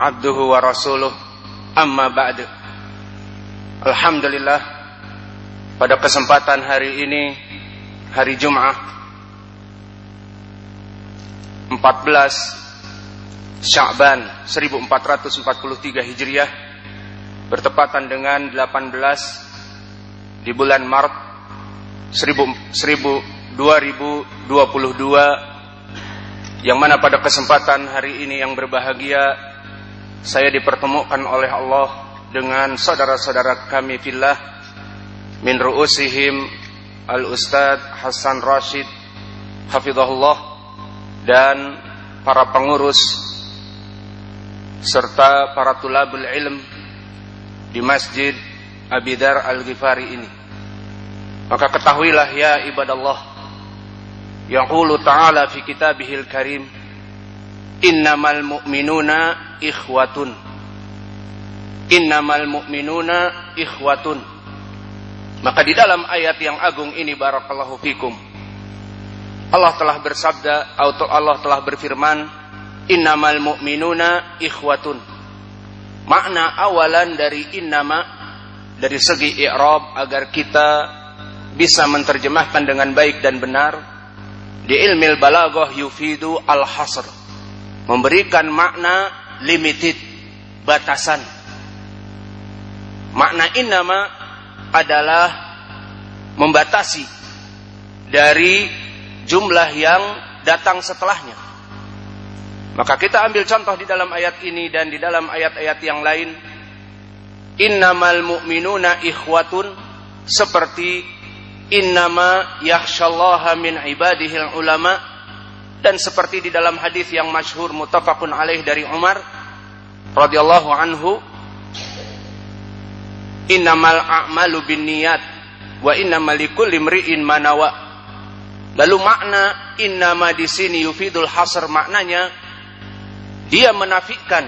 abduhu wa rasuluh. Amma ba'du. Alhamdulillah pada kesempatan hari ini hari Jumat 14 Sya'ban 1443 Hijriah bertepatan dengan 18 di bulan Maret 1000, 1000, 2022 yang mana pada kesempatan hari ini yang berbahagia saya dipertemukan oleh Allah dengan saudara-saudara kami fillah min ru'usihim al-ustad Hasan Rashid hafizahullah dan para pengurus serta para tulabul ilm di Masjid Abidar Al-Ghifari ini. Maka ketahuilah ya ibadallah yaqulu ta'ala fi kitabihil karim innamal mu'minuna ikhwatun. Innamal mu'minuna ikhwatun. Maka di dalam ayat yang agung ini barakallahu fikum Allah telah bersabda atau Allah telah berfirman innamal mu'minuna ikhwatun. Makna awalan dari innama dari segi i'rab agar kita bisa menerjemahkan dengan baik dan benar di ilmil balaghah yufidu al-hasr memberikan makna limited batasan. Makna innama adalah membatasi dari jumlah yang datang setelahnya. Maka kita ambil contoh di dalam ayat ini dan di dalam ayat-ayat yang lain. Innamal mu'minuna ikhwatun seperti innama yakhshallaha min ibadihil ulama dan seperti di dalam hadis yang masyhur muttafaqun alaih dari Umar radhiyallahu anhu innamal a'malu binniyat wa innamal likulli imri'in lalu makna innama di sini yufidul hasr maknanya dia menafikan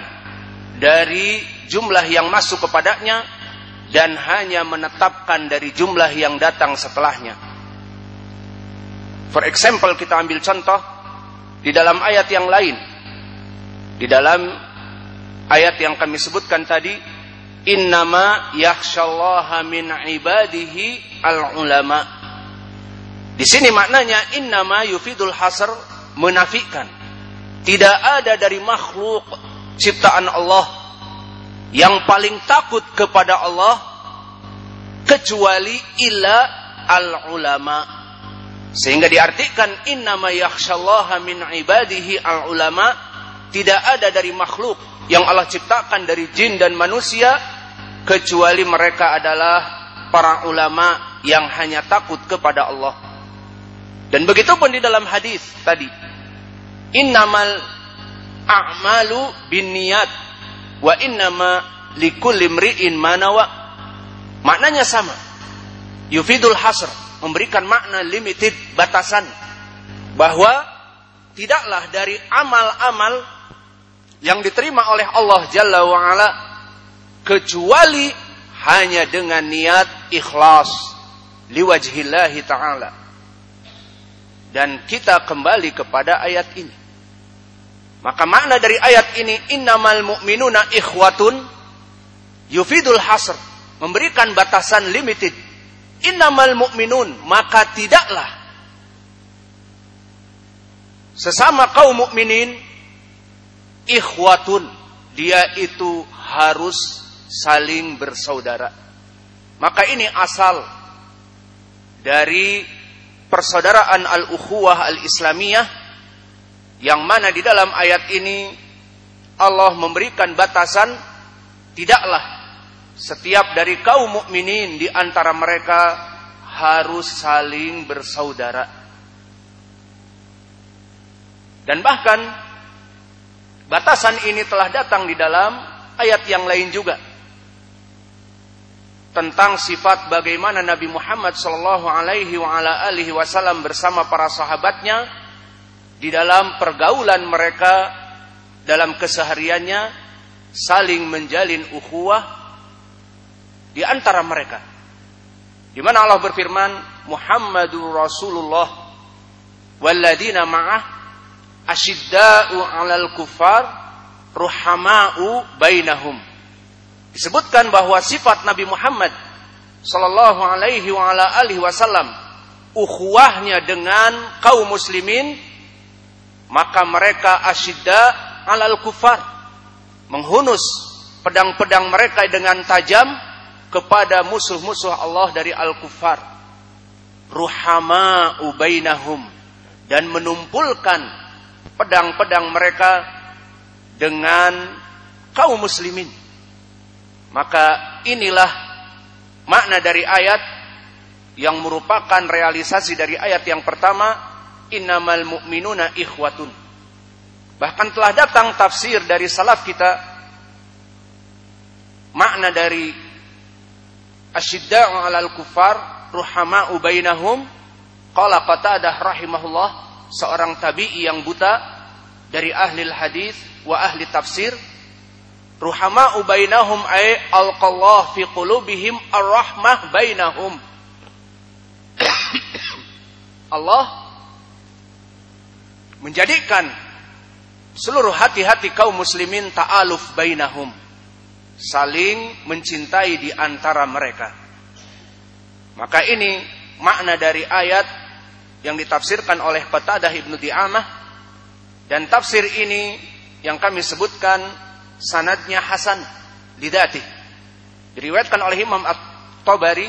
dari jumlah yang masuk kepadanya dan hanya menetapkan dari jumlah yang datang setelahnya. For example kita ambil contoh di dalam ayat yang lain. Di dalam ayat yang kami sebutkan tadi innama yakhshallaha min ibadihi al ulama di sini maknanya innama yufidul hasr menafikan tidak ada dari makhluk ciptaan Allah yang paling takut kepada Allah kecuali illa al ulama sehingga diartikan innama yakhshallaha min ibadihi al ulama tidak ada dari makhluk yang Allah ciptakan dari jin dan manusia kecuali mereka adalah para ulama yang hanya takut kepada Allah. Dan begitu pun di dalam hadis tadi. Innamal a'malu binniyat wa innama likulli imri'in manawa. Maknanya sama. Yufidul hasr, memberikan makna limited, batasan. Bahwa tidaklah dari amal-amal yang diterima oleh Allah Jalla wa'ala kecuali hanya dengan niat ikhlas liwajhillahi ta'ala. Dan kita kembali kepada ayat ini. Maka makna dari ayat ini innamal mu'minuna ikhwatun yufidul hasr. Memberikan batasan limited innamal mu'minun. Maka tidaklah sesama kaum mukminin ikhwatun. Dia itu harus saling bersaudara. Maka ini asal dari persaudaraan al-ukhuwah al-islamiyah yang mana di dalam ayat ini Allah memberikan batasan tidaklah setiap dari kaum mukminin di antara mereka harus saling bersaudara. Dan bahkan Batasan ini telah datang di dalam ayat yang lain juga. Tentang sifat bagaimana Nabi Muhammad Shallallahu Alaihi Wasallam bersama para sahabatnya di dalam pergaulan mereka dalam kesehariannya saling menjalin ukhuwah di antara mereka. Di mana Allah berfirman, Muhammadur Rasulullah walladzina ma'ah asyidda'u 'alal kufar ruhama'u bainahum disebutkan bahwa sifat Nabi Muhammad sallallahu alaihi wa ala alihi wasallam ukhuwahnya dengan kaum muslimin maka mereka asyidda alal kufar menghunus pedang-pedang mereka dengan tajam kepada musuh-musuh Allah dari al-kufar. Ruhama ubainahum dan menumpulkan pedang-pedang mereka dengan kaum muslimin. Maka inilah makna dari ayat yang merupakan realisasi dari ayat yang pertama, innamal mu'minuna ikhwatun. Bahkan telah datang tafsir dari salaf kita makna dari asyidda'u 'alal kufar ruhama'u bainahum qala Qatadah rahimahullah seorang tabi'i yang buta dari ahli hadis wa ahli tafsir Ruhama ubainahum ay alqallah fi qulubihim ar-rahmah bainahum. Allah menjadikan seluruh hati-hati kaum muslimin ta'aluf bainahum. Saling mencintai di antara mereka. Maka ini makna dari ayat yang ditafsirkan oleh Qatadah Ibnu Di'amah dan tafsir ini yang kami sebutkan sanadnya hasan lidati. Diriwayatkan oleh Imam At-Tabari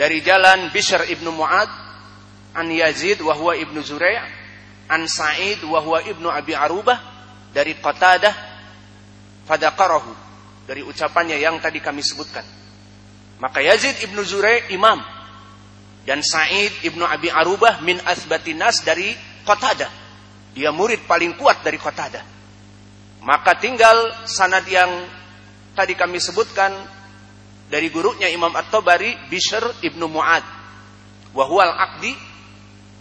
dari jalan Bishr ibnu Muad an Yazid wa huwa ibnu Zurai' an Sa'id wa huwa ibnu Abi Arubah dari Qatadah fadaqarahu dari ucapannya yang tadi kami sebutkan. Maka Yazid ibnu Zurai' imam dan Sa'id ibnu Abi Arubah min asbatinas dari Qatadah. Dia murid paling kuat dari Qatadah. Maka tinggal sanad yang tadi kami sebutkan dari gurunya Imam At-Tabari Bishr Ibnu Muad. Wahwal Aqdi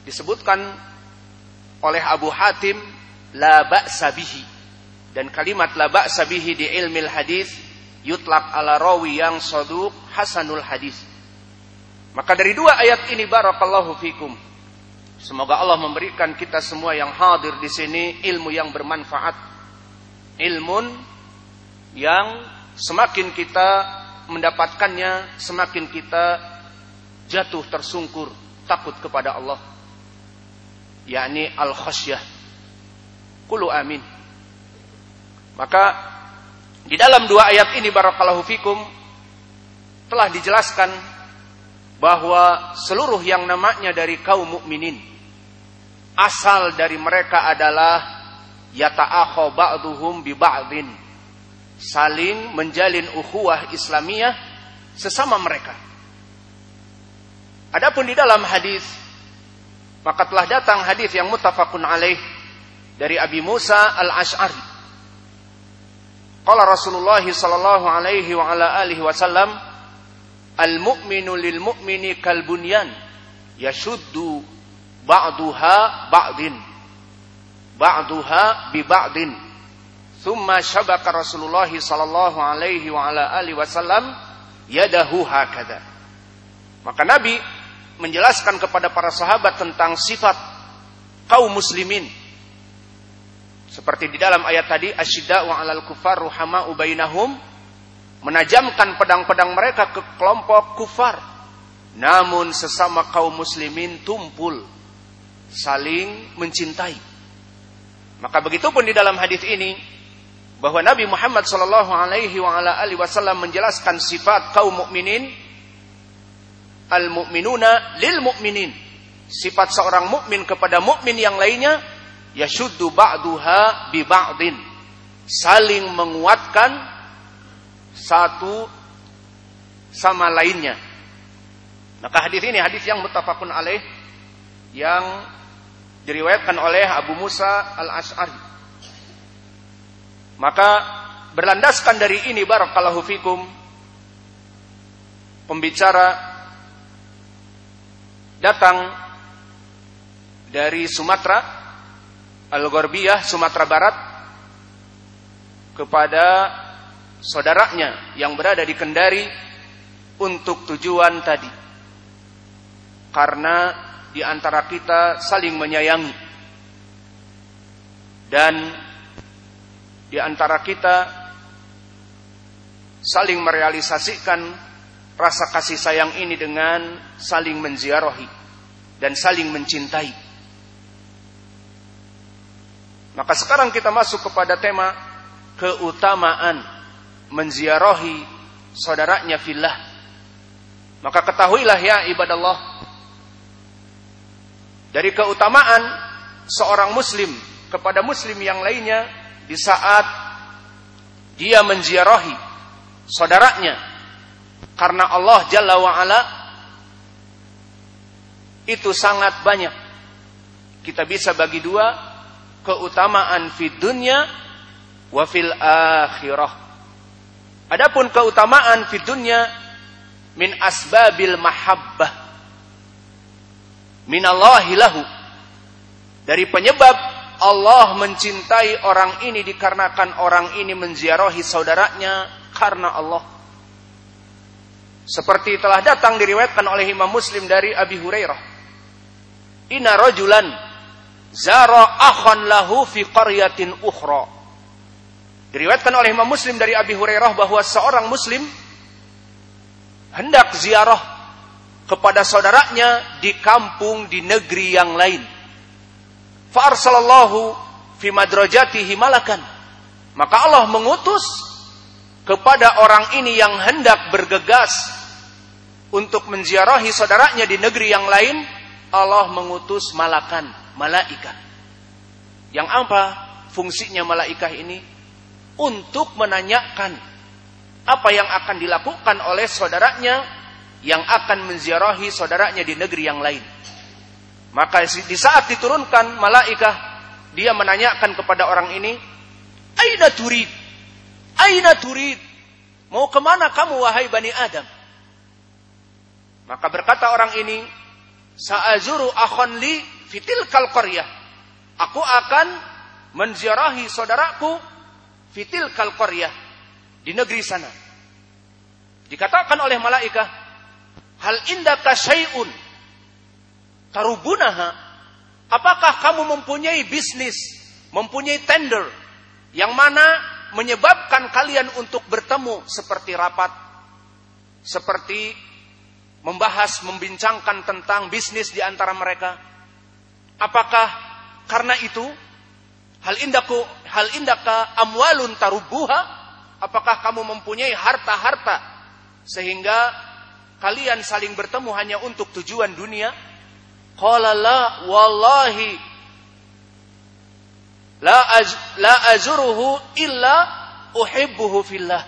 disebutkan oleh Abu Hatim la ba'sa bihi. Dan kalimat la ba'sa bihi di ilmil hadis yutlak ala rawi yang saduk hasanul hadis. Maka dari dua ayat ini barakallahu fikum. Semoga Allah memberikan kita semua yang hadir di sini ilmu yang bermanfaat ilmun yang semakin kita mendapatkannya, semakin kita jatuh tersungkur, takut kepada Allah. yakni al-khasyah. Kulu amin. Maka di dalam dua ayat ini barakallahu fikum telah dijelaskan bahwa seluruh yang namanya dari kaum mukminin asal dari mereka adalah yata'akha ba'duhum bi ba'din saling menjalin ukhuwah Islamiyah sesama mereka. Adapun di dalam hadis maka telah datang hadis yang muttafaqun alaih dari Abi Musa Al-Asy'ari. Qala Rasulullah sallallahu alaihi wa ala alihi wasallam Al-mu'minu lil mu'mini kal bunyan yashuddu ba'duha ba'din ba'duha bi ba'din. Thumma syabaka Rasulullah sallallahu alaihi wa ala alihi wasallam yadahu hakada. Maka Nabi menjelaskan kepada para sahabat tentang sifat kaum muslimin. Seperti di dalam ayat tadi wa 'alal kufar ruhama ubainahum menajamkan pedang-pedang mereka ke kelompok kufar. Namun sesama kaum muslimin tumpul saling mencintai. Maka begitu pun di dalam hadis ini bahwa Nabi Muhammad Shallallahu Alaihi Wasallam menjelaskan sifat kaum mukminin al mukminuna lil mukminin sifat seorang mukmin kepada mukmin yang lainnya yashuddu ba'duha bi ba'din saling menguatkan satu sama lainnya maka hadis ini hadis yang mutafakun alaih yang diriwayatkan oleh Abu Musa al-Ash'ari. Maka berlandaskan dari ini barakallahu fikum pembicara datang dari Sumatera Al-Gorbiyah Sumatera Barat kepada saudaranya yang berada di Kendari untuk tujuan tadi karena di antara kita saling menyayangi dan di antara kita saling merealisasikan rasa kasih sayang ini dengan saling menziarahi dan saling mencintai. Maka sekarang kita masuk kepada tema keutamaan menziarahi saudaranya fillah. Maka ketahuilah ya ibadallah dari keutamaan seorang muslim kepada muslim yang lainnya di saat dia menziarahi saudaranya karena Allah Jalla wa ala itu sangat banyak. Kita bisa bagi dua keutamaan fi dunya wa fil akhirah. Adapun keutamaan fi dunya min asbabil mahabbah minallahi lahu dari penyebab Allah mencintai orang ini dikarenakan orang ini menziarahi saudaranya karena Allah. Seperti telah datang diriwayatkan oleh Imam Muslim dari Abi Hurairah. Inna rajulan zara akhan lahu fi qaryatin ukhra. Diriwayatkan oleh Imam Muslim dari Abi Hurairah bahwa seorang muslim hendak ziarah kepada saudaranya di kampung di negeri yang lain Fa'arsalallahu fi madrajatihi malakan. Maka Allah mengutus kepada orang ini yang hendak bergegas untuk menziarahi saudaranya di negeri yang lain, Allah mengutus malakan, malaikat. Yang apa fungsinya malaikat ini? Untuk menanyakan apa yang akan dilakukan oleh saudaranya yang akan menziarahi saudaranya di negeri yang lain. Maka di saat diturunkan malaikah, dia menanyakan kepada orang ini, Aina turid? Aina turid? Mau ke mana kamu wahai Bani Adam? Maka berkata orang ini, Sa'azuru akhon li fitil kal qaryah. Aku akan menziarahi saudaraku fitil kal qaryah di negeri sana. Dikatakan oleh malaikat, hal indaka syai'un tarubunaha apakah kamu mempunyai bisnis mempunyai tender yang mana menyebabkan kalian untuk bertemu seperti rapat seperti membahas membincangkan tentang bisnis di antara mereka apakah karena itu? Hal indaku hal indaka amwalun tarubuha apakah kamu mempunyai harta-harta sehingga kalian saling bertemu hanya untuk tujuan dunia? Qala la wallahi la az, la azuruhu illa uhibbuhu fillah.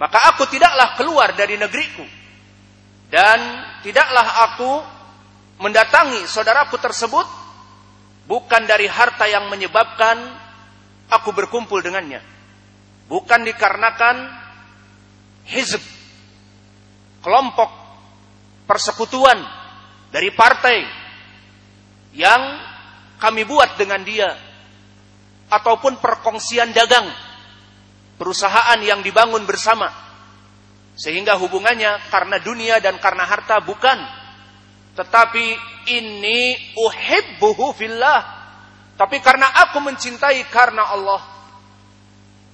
Maka aku tidaklah keluar dari negeriku. Dan tidaklah aku mendatangi saudaraku tersebut bukan dari harta yang menyebabkan aku berkumpul dengannya. Bukan dikarenakan hizb, kelompok, persekutuan dari partai yang kami buat dengan dia ataupun perkongsian dagang perusahaan yang dibangun bersama sehingga hubungannya karena dunia dan karena harta bukan tetapi ini uhibbuhu fillah tapi karena aku mencintai karena Allah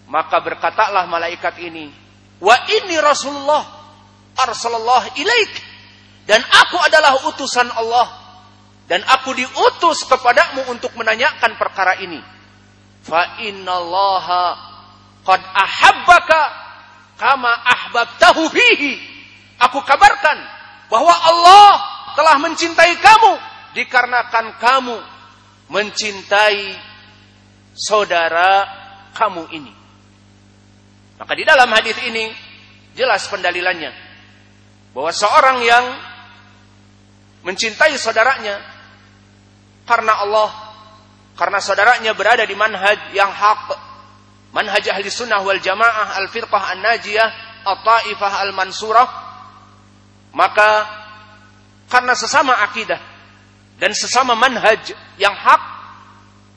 maka berkatalah malaikat ini wa ini Rasulullah arsalallah ilaik dan aku adalah utusan Allah dan aku diutus kepadamu untuk menanyakan perkara ini. Fa innallaha qad ahabbaka kama ahbabtahu fihi. Aku kabarkan bahwa Allah telah mencintai kamu dikarenakan kamu mencintai saudara kamu ini. Maka di dalam hadis ini jelas pendalilannya bahwa seorang yang mencintai saudaranya karena Allah, karena saudaranya berada di manhaj yang hak, manhaj ahli sunnah wal jamaah al-firqah an-najiyah at-taifah al-mansurah maka karena sesama akidah dan sesama manhaj yang hak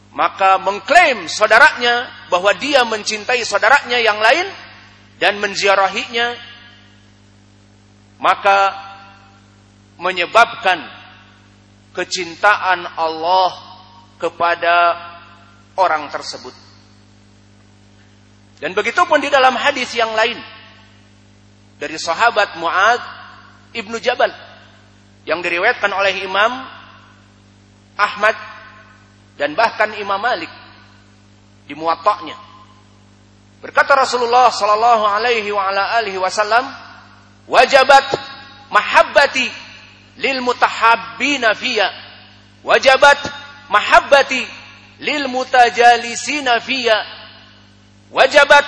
maka mengklaim saudaranya bahwa dia mencintai saudaranya yang lain dan menziarahinya maka menyebabkan kecintaan Allah kepada orang tersebut. Dan begitu pun di dalam hadis yang lain dari sahabat Muad ibnu Jabal yang diriwayatkan oleh Imam Ahmad dan bahkan Imam Malik di muwatta'nya. Berkata Rasulullah sallallahu alaihi wa ala alihi wasallam, "Wajabat mahabbati lil mutahabbina fiyya. Wajabat mahabbati lil mutajalisina fiyya." wajabat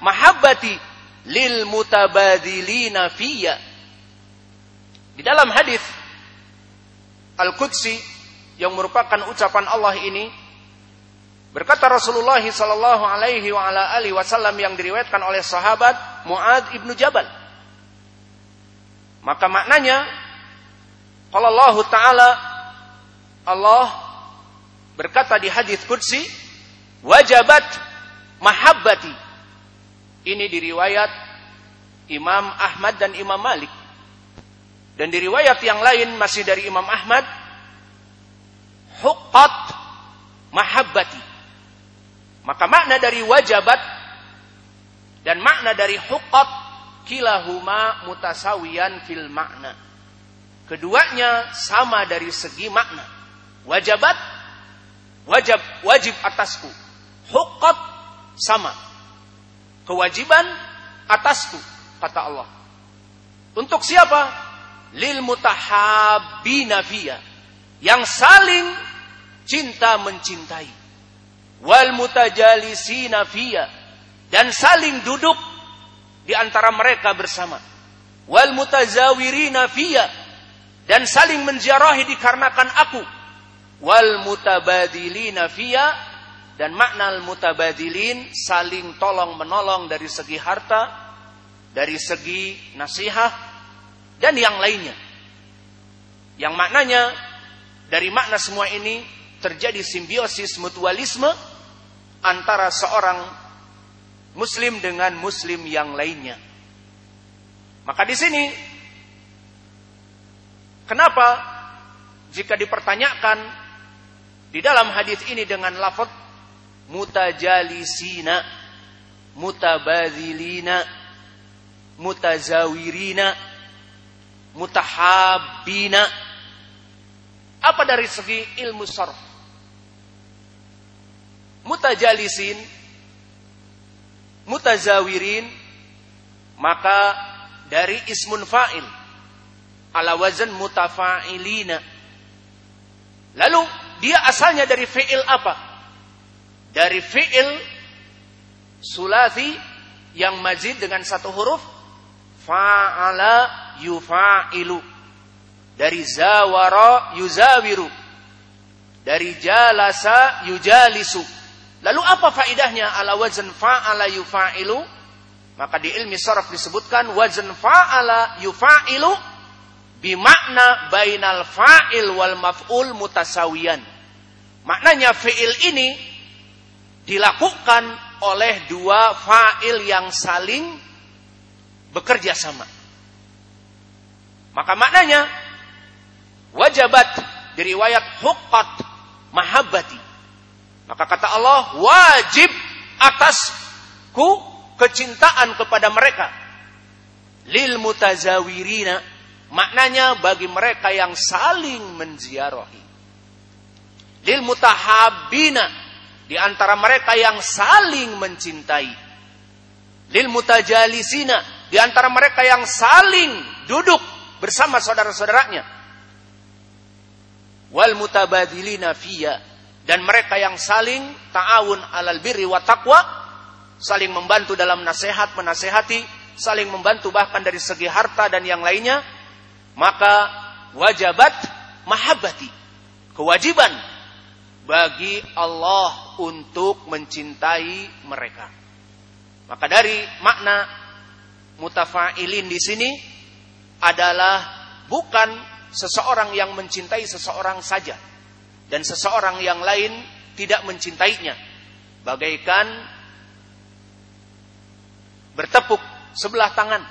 mahabbati lil mutabadilina fiyya. Di dalam hadis Al-Qudsi yang merupakan ucapan Allah ini berkata Rasulullah sallallahu alaihi wa ala alihi wasallam yang diriwayatkan oleh sahabat Muad ibnu Jabal. Maka maknanya kalau Allah taala Allah berkata di hadis qudsi wajabat mahabbati. Ini diriwayat Imam Ahmad dan Imam Malik. Dan diriwayat yang lain masih dari Imam Ahmad huqqat mahabbati. Maka makna dari wajabat dan makna dari huqqat kilahuma mutasawiyan fil makna. Keduanya sama dari segi makna. Wajabat wajib wajib atasku. Huqqat sama. Kewajiban atasku, kata Allah. Untuk siapa? Lil mutahabbina fiyya. Yang saling cinta mencintai. Wal mutajalisina fiyya. Dan saling duduk di antara mereka bersama. Wal mutazawirina fiyya. Dan saling menziarahi dikarenakan aku. Wal mutabadilina fiyya dan makna mutabadilin saling tolong menolong dari segi harta, dari segi nasihat dan yang lainnya. Yang maknanya dari makna semua ini terjadi simbiosis mutualisme antara seorang muslim dengan muslim yang lainnya. Maka di sini kenapa jika dipertanyakan di dalam hadis ini dengan lafaz mutajalisina mutabadzilina mutazawirina mutahabbina. Apa dari segi ilmu sarf? Mutajalisin mutazawirin maka dari ismun fa'il. Ala wazan mutafa'ilina. Lalu dia asalnya dari fi'il apa? Dari fi'il sulasi yang mazid dengan satu huruf fa'ala yufa'ilu. Dari zawara yuzawiru. Dari jalasa yujalisu. Lalu apa faidahnya ala wazn fa'ala yufa'ilu. Maka di ilmi saraf disebutkan wazn fa'ala yufa'ilu bimakna bainal fa'il wal maf'ul mutasawiyan. Maknanya fi'il ini dilakukan oleh dua fa'il yang saling bekerja sama. Maka maknanya wajabat diriwayat hukat mahabbati. Maka kata Allah wajib atasku kecintaan kepada mereka. Lil mutazawirina maknanya bagi mereka yang saling menziarahi. Lil mutahabina di antara mereka yang saling mencintai. Lil mutajalisina di antara mereka yang saling duduk bersama saudara-saudaranya. Wal mutabadilina fiyya dan mereka yang saling ta'awun alal birri wa taqwa saling membantu dalam nasihat menasehati saling membantu bahkan dari segi harta dan yang lainnya maka wajabat mahabbati kewajiban bagi Allah untuk mencintai mereka. Maka dari makna mutafa'ilin di sini adalah bukan seseorang yang mencintai seseorang saja. Dan seseorang yang lain tidak mencintainya. Bagaikan bertepuk sebelah tangan.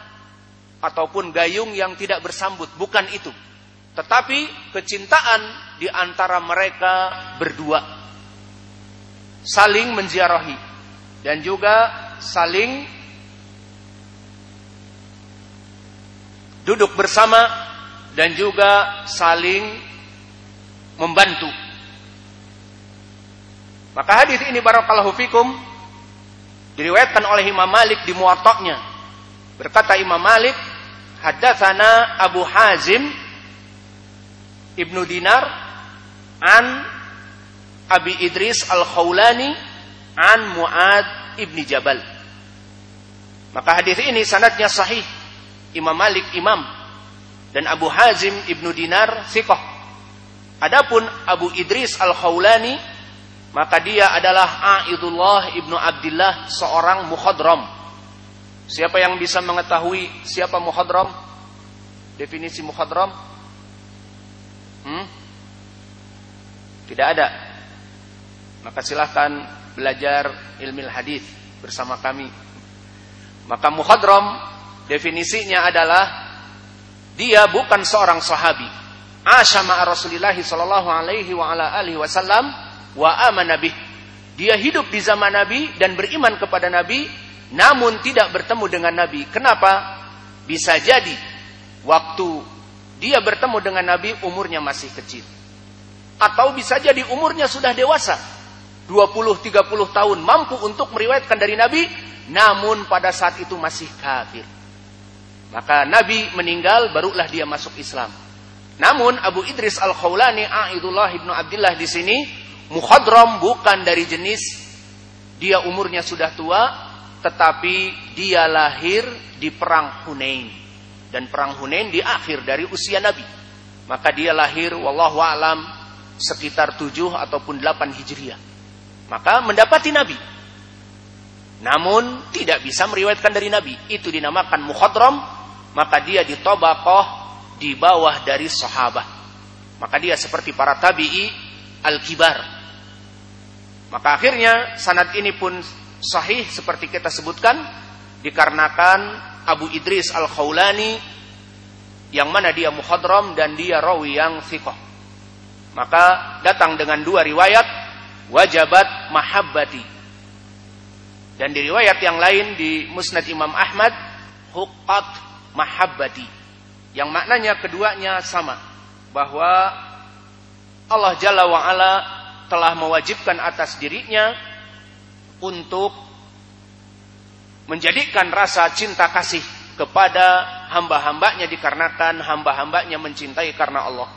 Ataupun gayung yang tidak bersambut, bukan itu. Tetapi kecintaan di antara mereka berdua. Saling menziarahi. Dan juga saling duduk bersama dan juga saling membantu. Maka hadis ini barakallahu fikum diriwayatkan oleh Imam Malik di Muwatta'nya. Berkata Imam Malik, haddatsana Abu Hazim Ibnu Dinar an Abi Idris Al-Khawlani an Muad Ibni Jabal. Maka hadis ini sanadnya sahih. Imam Malik imam dan Abu Hazim Ibnu Dinar thiqah. Adapun Abu Idris Al-Khawlani maka dia adalah Aidullah Ibnu Abdullah seorang mukhadram. Siapa yang bisa mengetahui siapa mukhadram? Definisi mukhadram? Hmm? Tidak ada. Maka silahkan belajar ilmu hadis bersama kami. Maka muhadram definisinya adalah dia bukan seorang sahabi. Asyama Rasulullah sallallahu alaihi wa ala alihi wasallam wa amana bih. Dia hidup di zaman Nabi dan beriman kepada Nabi namun tidak bertemu dengan Nabi. Kenapa? Bisa jadi waktu dia bertemu dengan Nabi umurnya masih kecil. Atau bisa jadi umurnya sudah dewasa. 20-30 tahun mampu untuk meriwayatkan dari Nabi. Namun pada saat itu masih kafir. Maka Nabi meninggal barulah dia masuk Islam. Namun Abu Idris Al-Khawlani A'idullah Ibnu Abdullah di sini mukhadram bukan dari jenis dia umurnya sudah tua tetapi dia lahir di perang Hunain dan perang Hunain di akhir dari usia Nabi. Maka dia lahir wallahu alam sekitar 7 ataupun 8 Hijriah. Maka mendapati Nabi. Namun tidak bisa meriwayatkan dari Nabi. Itu dinamakan mukhadram, maka dia ditobakoh di bawah dari sahabat. Maka dia seperti para tabi'i al-kibar. Maka akhirnya sanad ini pun sahih seperti kita sebutkan dikarenakan Abu Idris Al-Khawlani yang mana dia muhadram dan dia rawi yang thiqah. Maka datang dengan dua riwayat wajabat mahabbati. Dan di riwayat yang lain di Musnad Imam Ahmad huqqat mahabbati. Yang maknanya keduanya sama bahwa Allah Jalla wa ala telah mewajibkan atas dirinya untuk menjadikan rasa cinta kasih kepada hamba-hambanya dikarenakan hamba-hambanya mencintai karena Allah.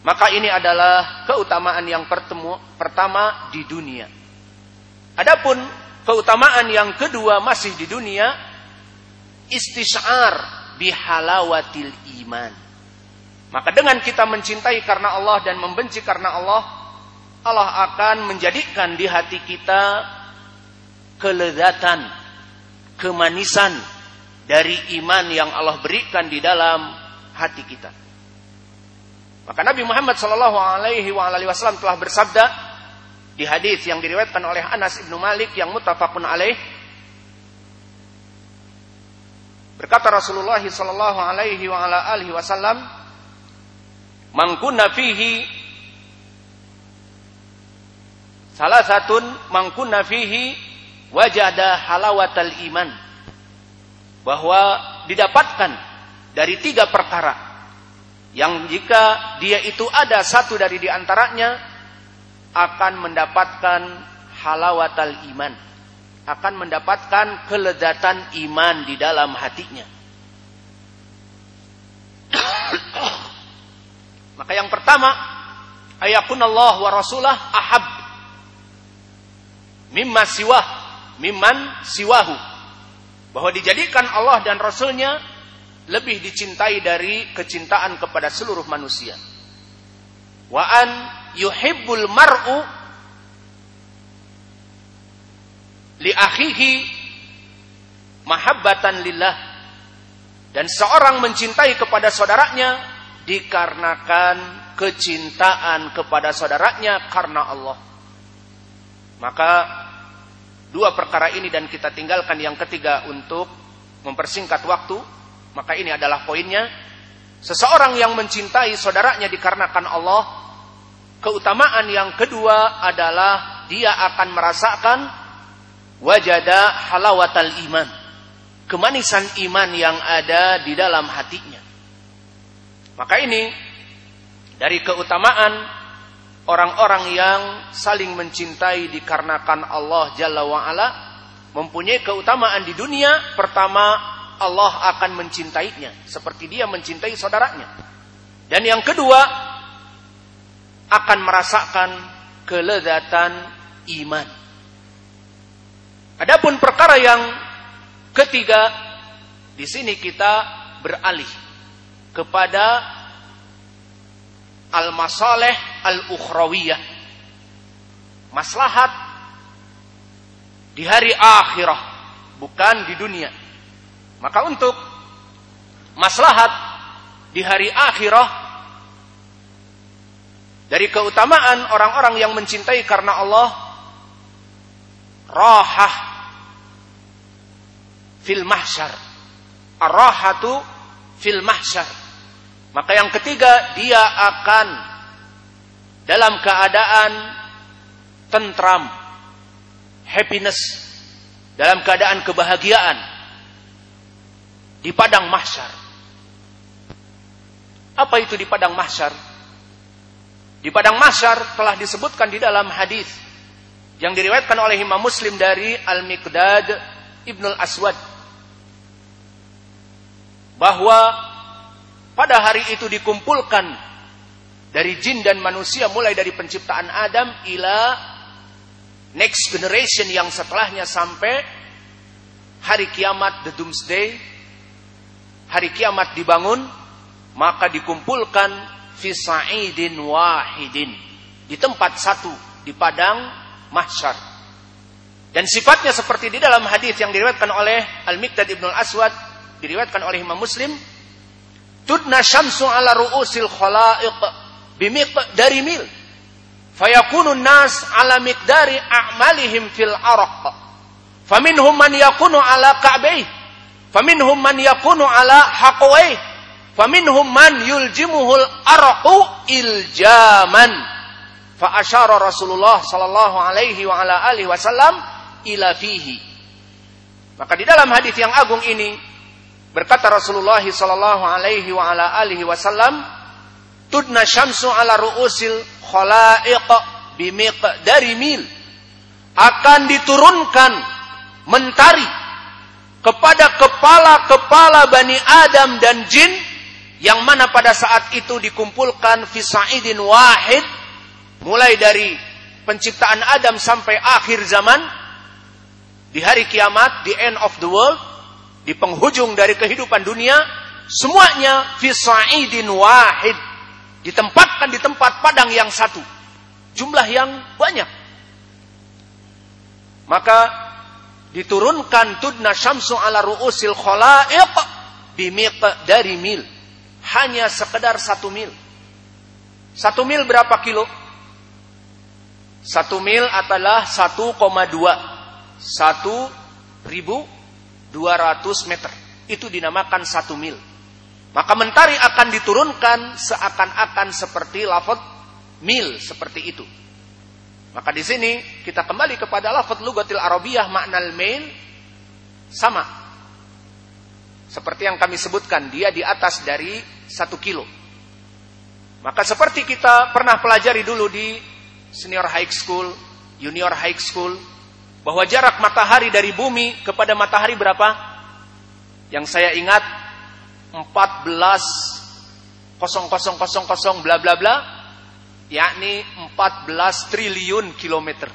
Maka ini adalah keutamaan yang pertemu, pertama di dunia. Adapun keutamaan yang kedua masih di dunia, istishar bihalawatil iman. Maka dengan kita mencintai karena Allah dan membenci karena Allah, Allah akan menjadikan di hati kita kelezatan kemanisan dari iman yang Allah berikan di dalam hati kita. Maka Nabi Muhammad Shallallahu Alaihi Wasallam telah bersabda di hadis yang diriwayatkan oleh Anas ibnu Malik yang mutafakun alaih berkata Rasulullah Shallallahu Alaihi Wasallam mangkunna fihi salah satu mangkunna fihi wajada halawatal iman. Bahwa didapatkan dari tiga perkara. Yang jika dia itu ada satu dari di antaranya akan mendapatkan halawatal iman akan mendapatkan kelezatan iman di dalam hatinya maka yang pertama ayakun Allah wa rasulah ahab mimma siwah miman siwahu. Bahwa dijadikan Allah dan Rasulnya lebih dicintai dari kecintaan kepada seluruh manusia. Wa an yuhibbul mar'u li akhihi mahabbatan lillah dan seorang mencintai kepada saudaranya dikarenakan kecintaan kepada saudaranya karena Allah. Maka dua perkara ini dan kita tinggalkan yang ketiga untuk mempersingkat waktu, maka ini adalah poinnya. Seseorang yang mencintai saudaranya dikarenakan Allah, keutamaan yang kedua adalah dia akan merasakan wajada halawatal iman. Kemanisan iman yang ada di dalam hatinya. Maka ini dari keutamaan orang-orang yang saling mencintai dikarenakan Allah Jalla wa'ala mempunyai keutamaan di dunia. Pertama, Allah akan mencintainya seperti dia mencintai saudaranya. Dan yang kedua, akan merasakan kelezatan iman. Adapun perkara yang ketiga, di sini kita beralih kepada al-masalih al-ukhrawiyah. Maslahat di hari akhirah, bukan di dunia. Maka untuk maslahat di hari akhirah dari keutamaan orang-orang yang mencintai karena Allah rahah fil mahsyar. Ar-rahatu fil mahsyar. Maka yang ketiga dia akan dalam keadaan tentram, happiness, dalam keadaan kebahagiaan di padang mahsyar. Apa itu di padang mahsyar? Di padang mahsyar telah disebutkan di dalam hadis yang diriwayatkan oleh Imam Muslim dari Al-Miqdad Ibnul Aswad bahwa pada hari itu dikumpulkan dari jin dan manusia mulai dari penciptaan Adam ila next generation yang setelahnya sampai hari kiamat the doomsday hari kiamat dibangun, maka dikumpulkan fisaidin wahidin di tempat satu di padang mahsyar. Dan sifatnya seperti di dalam hadis yang diriwayatkan oleh Al-Miqdad Ibnu Al-Aswad, diriwayatkan oleh Imam Muslim, tudna syamsu ala ru'usil khalaiq bimiqdari mil. Fayakunu nas ala miqdari a'malihim fil araq. Faminhum man yakunu ala ka'baih Faminhum man yakunu ala haqwai. Faminhum man yuljimuhul arqu iljaman. Fa asyara Rasulullah sallallahu alaihi wa ala alihi wasallam ila fihi. Maka di dalam hadis yang agung ini berkata Rasulullah sallallahu alaihi wa ala alihi wasallam tudna syamsu ala ru'usil khalaiq bimiqdari mil. Akan diturunkan mentari kepada kepala-kepala Bani Adam dan jin yang mana pada saat itu dikumpulkan fisaidin wahid mulai dari penciptaan Adam sampai akhir zaman di hari kiamat di end of the world di penghujung dari kehidupan dunia semuanya fisaidin wahid ditempatkan di tempat padang yang satu jumlah yang banyak maka diturunkan tudna syamsu ala ru'usil khalaiq dari mil. Hanya sekedar satu mil. Satu mil berapa kilo? Satu mil adalah 1,2. Satu ribu dua ratus meter. Itu dinamakan satu mil. Maka mentari akan diturunkan seakan-akan seperti lafad mil seperti itu. Maka di sini kita kembali kepada lafaz lugatil arabiyah makna mail sama. Seperti yang kami sebutkan, dia di atas dari satu kilo. Maka seperti kita pernah pelajari dulu di senior high school, junior high school, bahwa jarak matahari dari bumi kepada matahari berapa? Yang saya ingat 14 0000 bla bla bla yakni 14 triliun kilometer.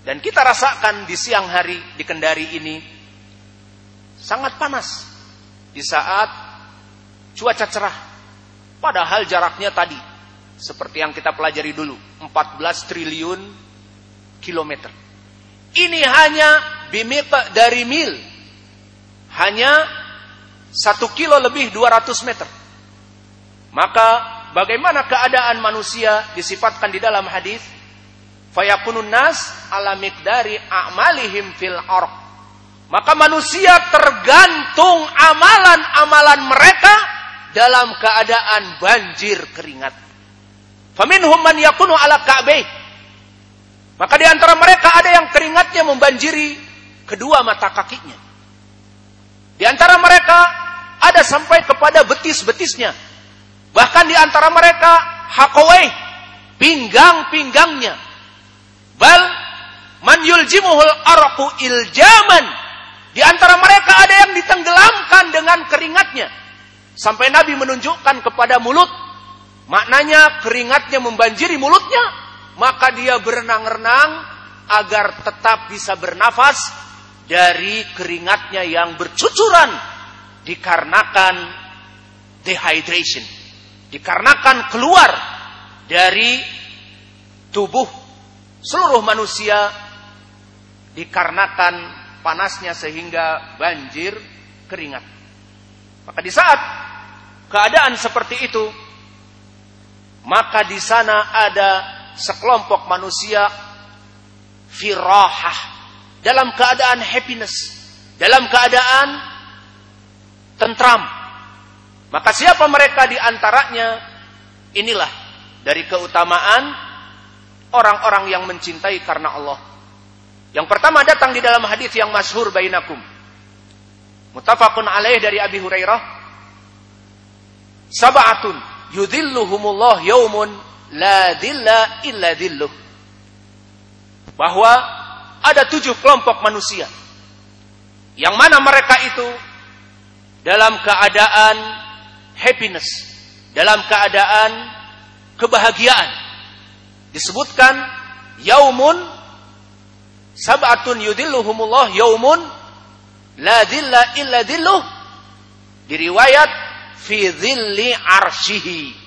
Dan kita rasakan di siang hari di Kendari ini sangat panas di saat cuaca cerah. Padahal jaraknya tadi seperti yang kita pelajari dulu 14 triliun kilometer. Ini hanya bimita dari mil hanya satu kilo lebih 200 meter. Maka bagaimana keadaan manusia disifatkan di dalam hadis? Fayakunun nas ala miqdari a'malihim fil arq. Maka manusia tergantung amalan-amalan mereka dalam keadaan banjir keringat. Faminhum man yakunu ala ka'bih. Maka di antara mereka ada yang keringatnya membanjiri kedua mata kakinya. Di antara mereka ada sampai kepada betis-betisnya. Bahkan di antara mereka hakawai, pinggang-pinggangnya. Bal man yuljimuhul araku iljaman. Di antara mereka ada yang ditenggelamkan dengan keringatnya. Sampai Nabi menunjukkan kepada mulut. Maknanya keringatnya membanjiri mulutnya. Maka dia berenang-renang agar tetap bisa bernafas dari keringatnya yang bercucuran dikarenakan dehydration, dikarenakan keluar dari tubuh seluruh manusia dikarenakan panasnya sehingga banjir keringat. Maka di saat keadaan seperti itu, maka di sana ada sekelompok manusia firahah dalam keadaan happiness, dalam keadaan tentram. Maka siapa mereka di antaranya? Inilah dari keutamaan orang-orang yang mencintai karena Allah. Yang pertama datang di dalam hadis yang masyhur bainakum. Mutafakun alaih dari Abi Hurairah. Sab'atun yudhilluhumullah yaumun la dilla illa dilluh. Bahwa ada tujuh kelompok manusia. Yang mana mereka itu dalam keadaan happiness, dalam keadaan kebahagiaan. Disebutkan yaumun sab'atun yudilluhumullah yaumun la dilla illa dilluh. Diriwayat fi dhilli arshihi.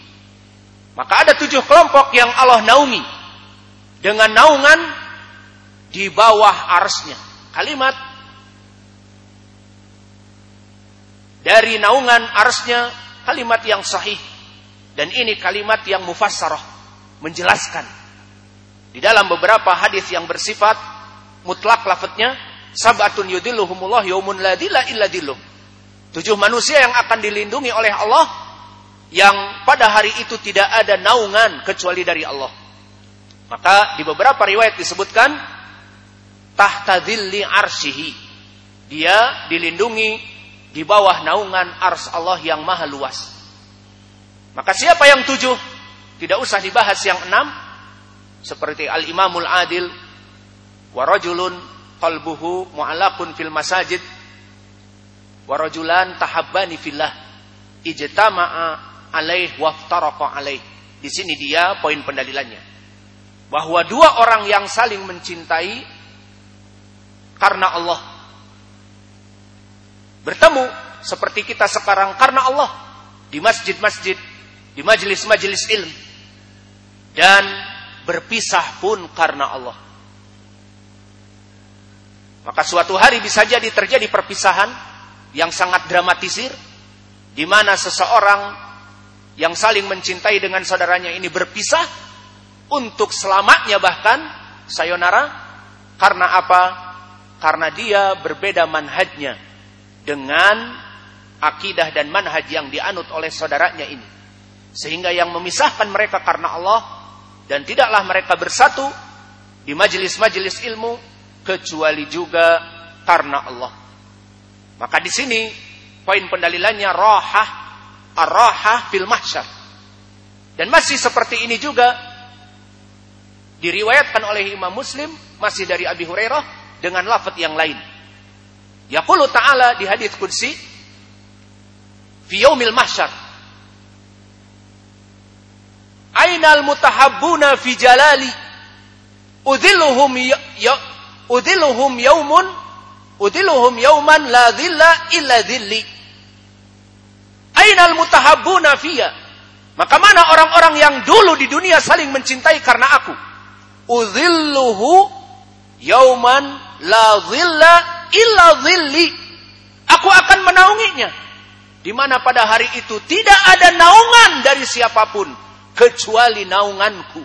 Maka ada tujuh kelompok yang Allah naungi. Dengan naungan di bawah arsnya. Kalimat dari naungan arsnya kalimat yang sahih. Dan ini kalimat yang mufassarah menjelaskan. Di dalam beberapa hadis yang bersifat mutlak lafadznya sabatun yudilluhumullah yaumun la dilla illa dilluh tujuh manusia yang akan dilindungi oleh Allah yang pada hari itu tidak ada naungan kecuali dari Allah maka di beberapa riwayat disebutkan tahta dhilli dia dilindungi di bawah naungan ars Allah yang maha luas. Maka siapa yang tujuh? Tidak usah dibahas yang enam. Seperti Al-Imamul Adil. Warajulun qalbuhu mu'alakun fil masajid. Warajulan tahabbani fillah. Ijtama'a alaih waftaraqa alaih. Di sini dia poin pendalilannya. Bahwa dua orang yang saling mencintai karena Allah bertemu seperti kita sekarang karena Allah di masjid-masjid, di majelis-majelis ilmu dan berpisah pun karena Allah. Maka suatu hari bisa jadi terjadi perpisahan yang sangat dramatisir di mana seseorang yang saling mencintai dengan saudaranya ini berpisah untuk selamatnya bahkan sayonara karena apa? Karena dia berbeda manhajnya dengan akidah dan manhaj yang dianut oleh saudaranya ini. Sehingga yang memisahkan mereka karena Allah dan tidaklah mereka bersatu di majelis-majelis ilmu kecuali juga karena Allah. Maka di sini poin pendalilannya rohah ar-rohah fil mahsyar. Dan masih seperti ini juga diriwayatkan oleh Imam Muslim masih dari Abi Hurairah dengan lafaz yang lain. Yaqulu ta'ala di hadis qudsi fi yaumil mahsyar Ainal mutahabbuna fi jalali udhilluhum ya, ya udhilluhum yaumun udhilluhum yauman la dhilla illa dhilli Ainal mutahabbuna fiya Maka mana orang-orang yang dulu di dunia saling mencintai karena aku? Udhilluhu yauman la dhilla illa dhilli. Aku akan harinya di mana pada hari itu tidak ada naungan dari siapa pun kecuali naunganku.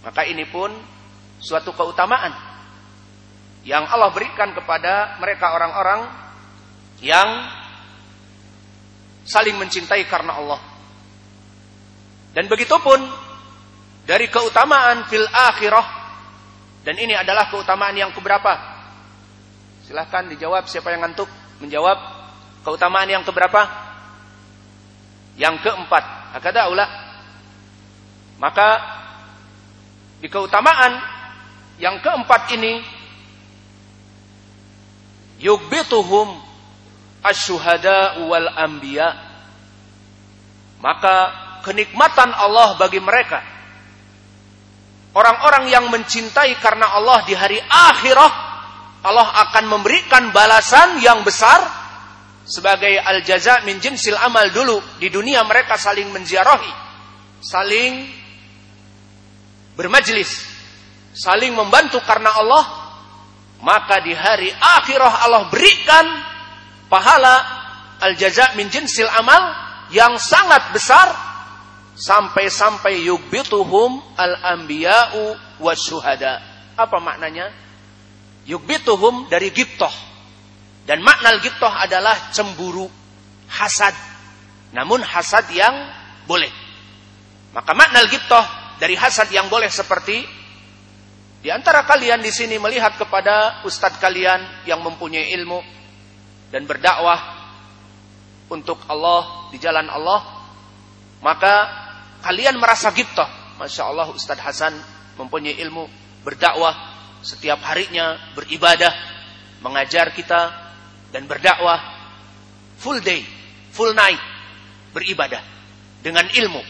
Maka ini pun suatu keutamaan yang Allah berikan kepada mereka orang-orang yang saling mencintai karena Allah. Dan begitu pun dari keutamaan fil akhirah dan ini adalah keutamaan yang keberapa? Silahkan dijawab siapa yang ngantuk menjawab keutamaan yang keberapa? Yang keempat. Akada ulah. Maka di keutamaan yang keempat ini yugbituhum asyuhada wal anbiya. Maka kenikmatan Allah bagi mereka. Orang-orang yang mencintai karena Allah di hari akhirah Allah akan memberikan balasan yang besar sebagai al jaza min jinsil amal dulu di dunia mereka saling menziarahi saling bermajlis saling membantu karena Allah. Maka di hari akhirah Allah berikan pahala al jaza min jinsil amal yang sangat besar sampai-sampai yubituhum al anbiya'u wasyuhada. Apa maknanya? Yubituhum dari giptoh. Dan makna giptoh adalah cemburu, hasad. Namun hasad yang boleh. Maka makna giptoh dari hasad yang boleh seperti di antara kalian di sini melihat kepada ustadz kalian yang mempunyai ilmu, dan berdakwah untuk Allah di jalan Allah, maka kalian merasa giptah. Masya Allah Ustadz Hasan mempunyai ilmu, berdakwah setiap harinya, beribadah, mengajar kita, dan berdakwah full day, full night, beribadah dengan ilmu.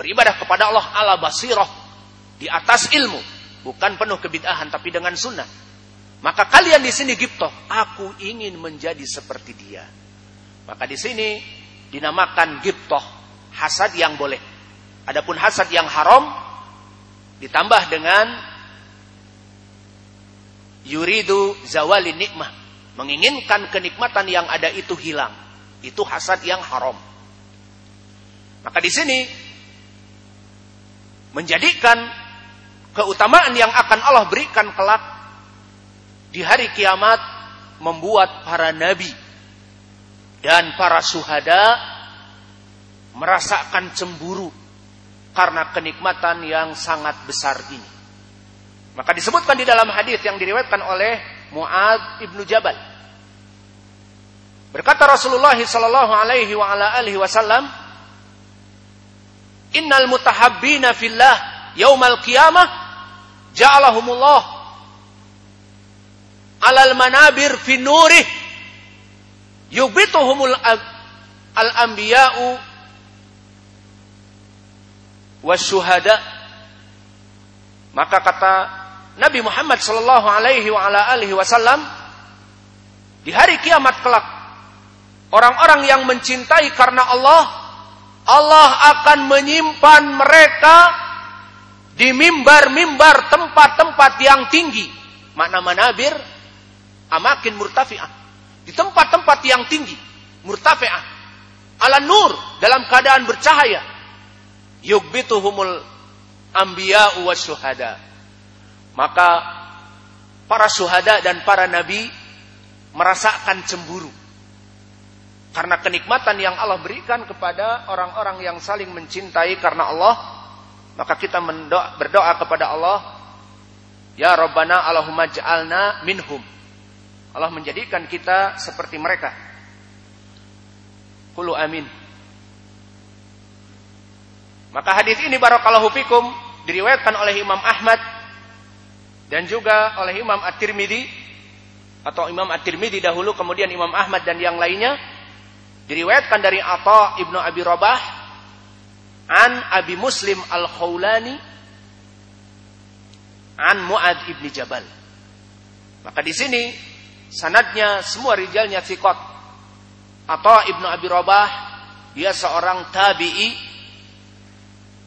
Beribadah kepada Allah ala basirah, di atas ilmu, bukan penuh kebid'ahan, tapi dengan sunnah. Maka kalian di sini giptoh, aku ingin menjadi seperti dia. Maka di sini dinamakan giptoh, hasad yang boleh. Adapun hasad yang haram ditambah dengan yuridu zawali nikmah, menginginkan kenikmatan yang ada itu hilang. Itu hasad yang haram. Maka di sini menjadikan keutamaan yang akan Allah berikan kelak di hari kiamat membuat para nabi dan para suhada merasakan cemburu karena kenikmatan yang sangat besar ini. Maka disebutkan di dalam hadis yang diriwayatkan oleh Muad ibnu Jabal. Berkata Rasulullah sallallahu alaihi wa ala alihi wasallam, "Innal mutahabbina fillah yaumal qiyamah ja'alahumullah alal manabir fi nurih. Yubituhumul al anbiya'u wasyuhada maka kata Nabi Muhammad sallallahu alaihi wa ala alihi wasallam di hari kiamat kelak orang-orang yang mencintai karena Allah Allah akan menyimpan mereka di mimbar-mimbar tempat-tempat yang tinggi. Makna manabir amakin murtafi'ah. Di tempat-tempat yang tinggi, murtafi'ah. Ala nur, dalam keadaan bercahaya. Yugbituhumul anbiya'u wa syuhada. Maka para syuhada dan para nabi merasakan cemburu. Karena kenikmatan yang Allah berikan kepada orang-orang yang saling mencintai karena Allah, maka kita berdoa kepada Allah, Ya Rabbana Allahumma ja'alna minhum. Allah menjadikan kita seperti mereka. Kulu amin. Maka hadis ini barakallahu fikum diriwayatkan oleh Imam Ahmad dan juga oleh Imam At-Tirmidzi atau Imam At-Tirmidzi dahulu kemudian Imam Ahmad dan yang lainnya diriwayatkan dari Atha Ibnu Abi Rabah an Abi Muslim Al-Khawlani an Muad ibni Jabal. Maka di sini sanadnya semua rijalnya thiqat. Atau Ibnu Abi Rabah dia seorang tabi'i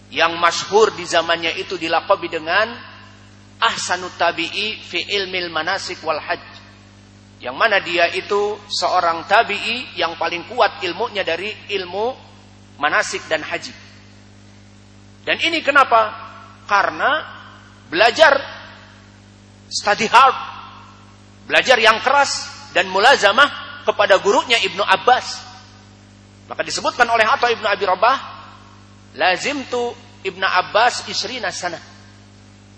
yang masyhur di zamannya itu dilakobi dengan ahsanut tabi'i fi ilmil manasik wal hajj. Yang mana dia itu seorang tabi'i yang paling kuat ilmunya dari ilmu manasik dan haji. Dan ini kenapa? Karena belajar study hard, belajar yang keras dan mulazamah kepada gurunya Ibnu Abbas. Maka disebutkan oleh Atta Ibnu Abi Rabah, lazim tu Ibnu Abbas isrina sana.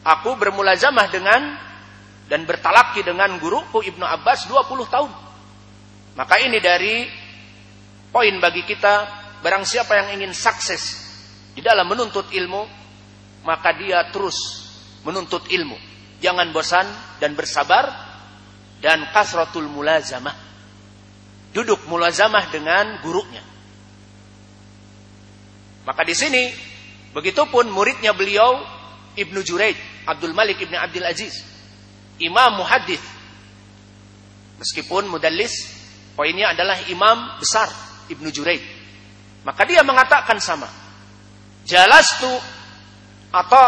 Aku bermulazamah dengan dan bertalaki dengan guruku Ibnu Abbas 20 tahun. Maka ini dari poin bagi kita, barang siapa yang ingin sukses di dalam menuntut ilmu, maka dia terus menuntut ilmu. Jangan bosan dan bersabar dan kasratul mulazamah. Duduk mulazamah dengan gurunya. Maka di sini begitupun muridnya beliau Ibnu Juraid, Abdul Malik Ibnu Abdul Aziz, imam muhaddis. Meskipun mudallis, poinnya adalah imam besar Ibnu Juraid. Maka dia mengatakan sama. Jalastu atau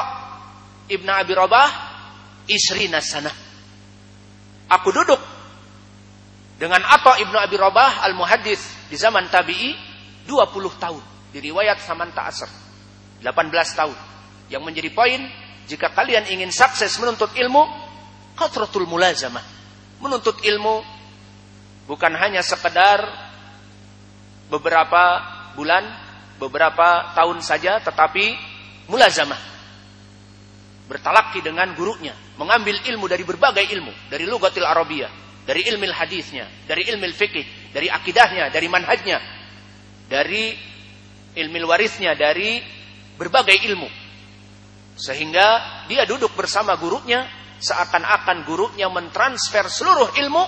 Ibnu Abi Rabah isrina sana. Aku duduk dengan Atta Ibnu Abi Rabah al-Muhaddis di zaman Tabi'i 20 tahun. Di riwayat Samanta Asr. 18 tahun. Yang menjadi poin, jika kalian ingin sukses menuntut ilmu, katratul mulazamah. Menuntut ilmu bukan hanya sekedar beberapa bulan, beberapa tahun saja, tetapi mulazamah. Bertalaki dengan gurunya, mengambil ilmu dari berbagai ilmu, dari lugatil arabiyah, dari ilmu hadisnya, dari ilmu fikih, dari akidahnya, dari manhajnya, dari ilmu warisnya dari berbagai ilmu. Sehingga dia duduk bersama gurunya seakan-akan gurunya mentransfer seluruh ilmu.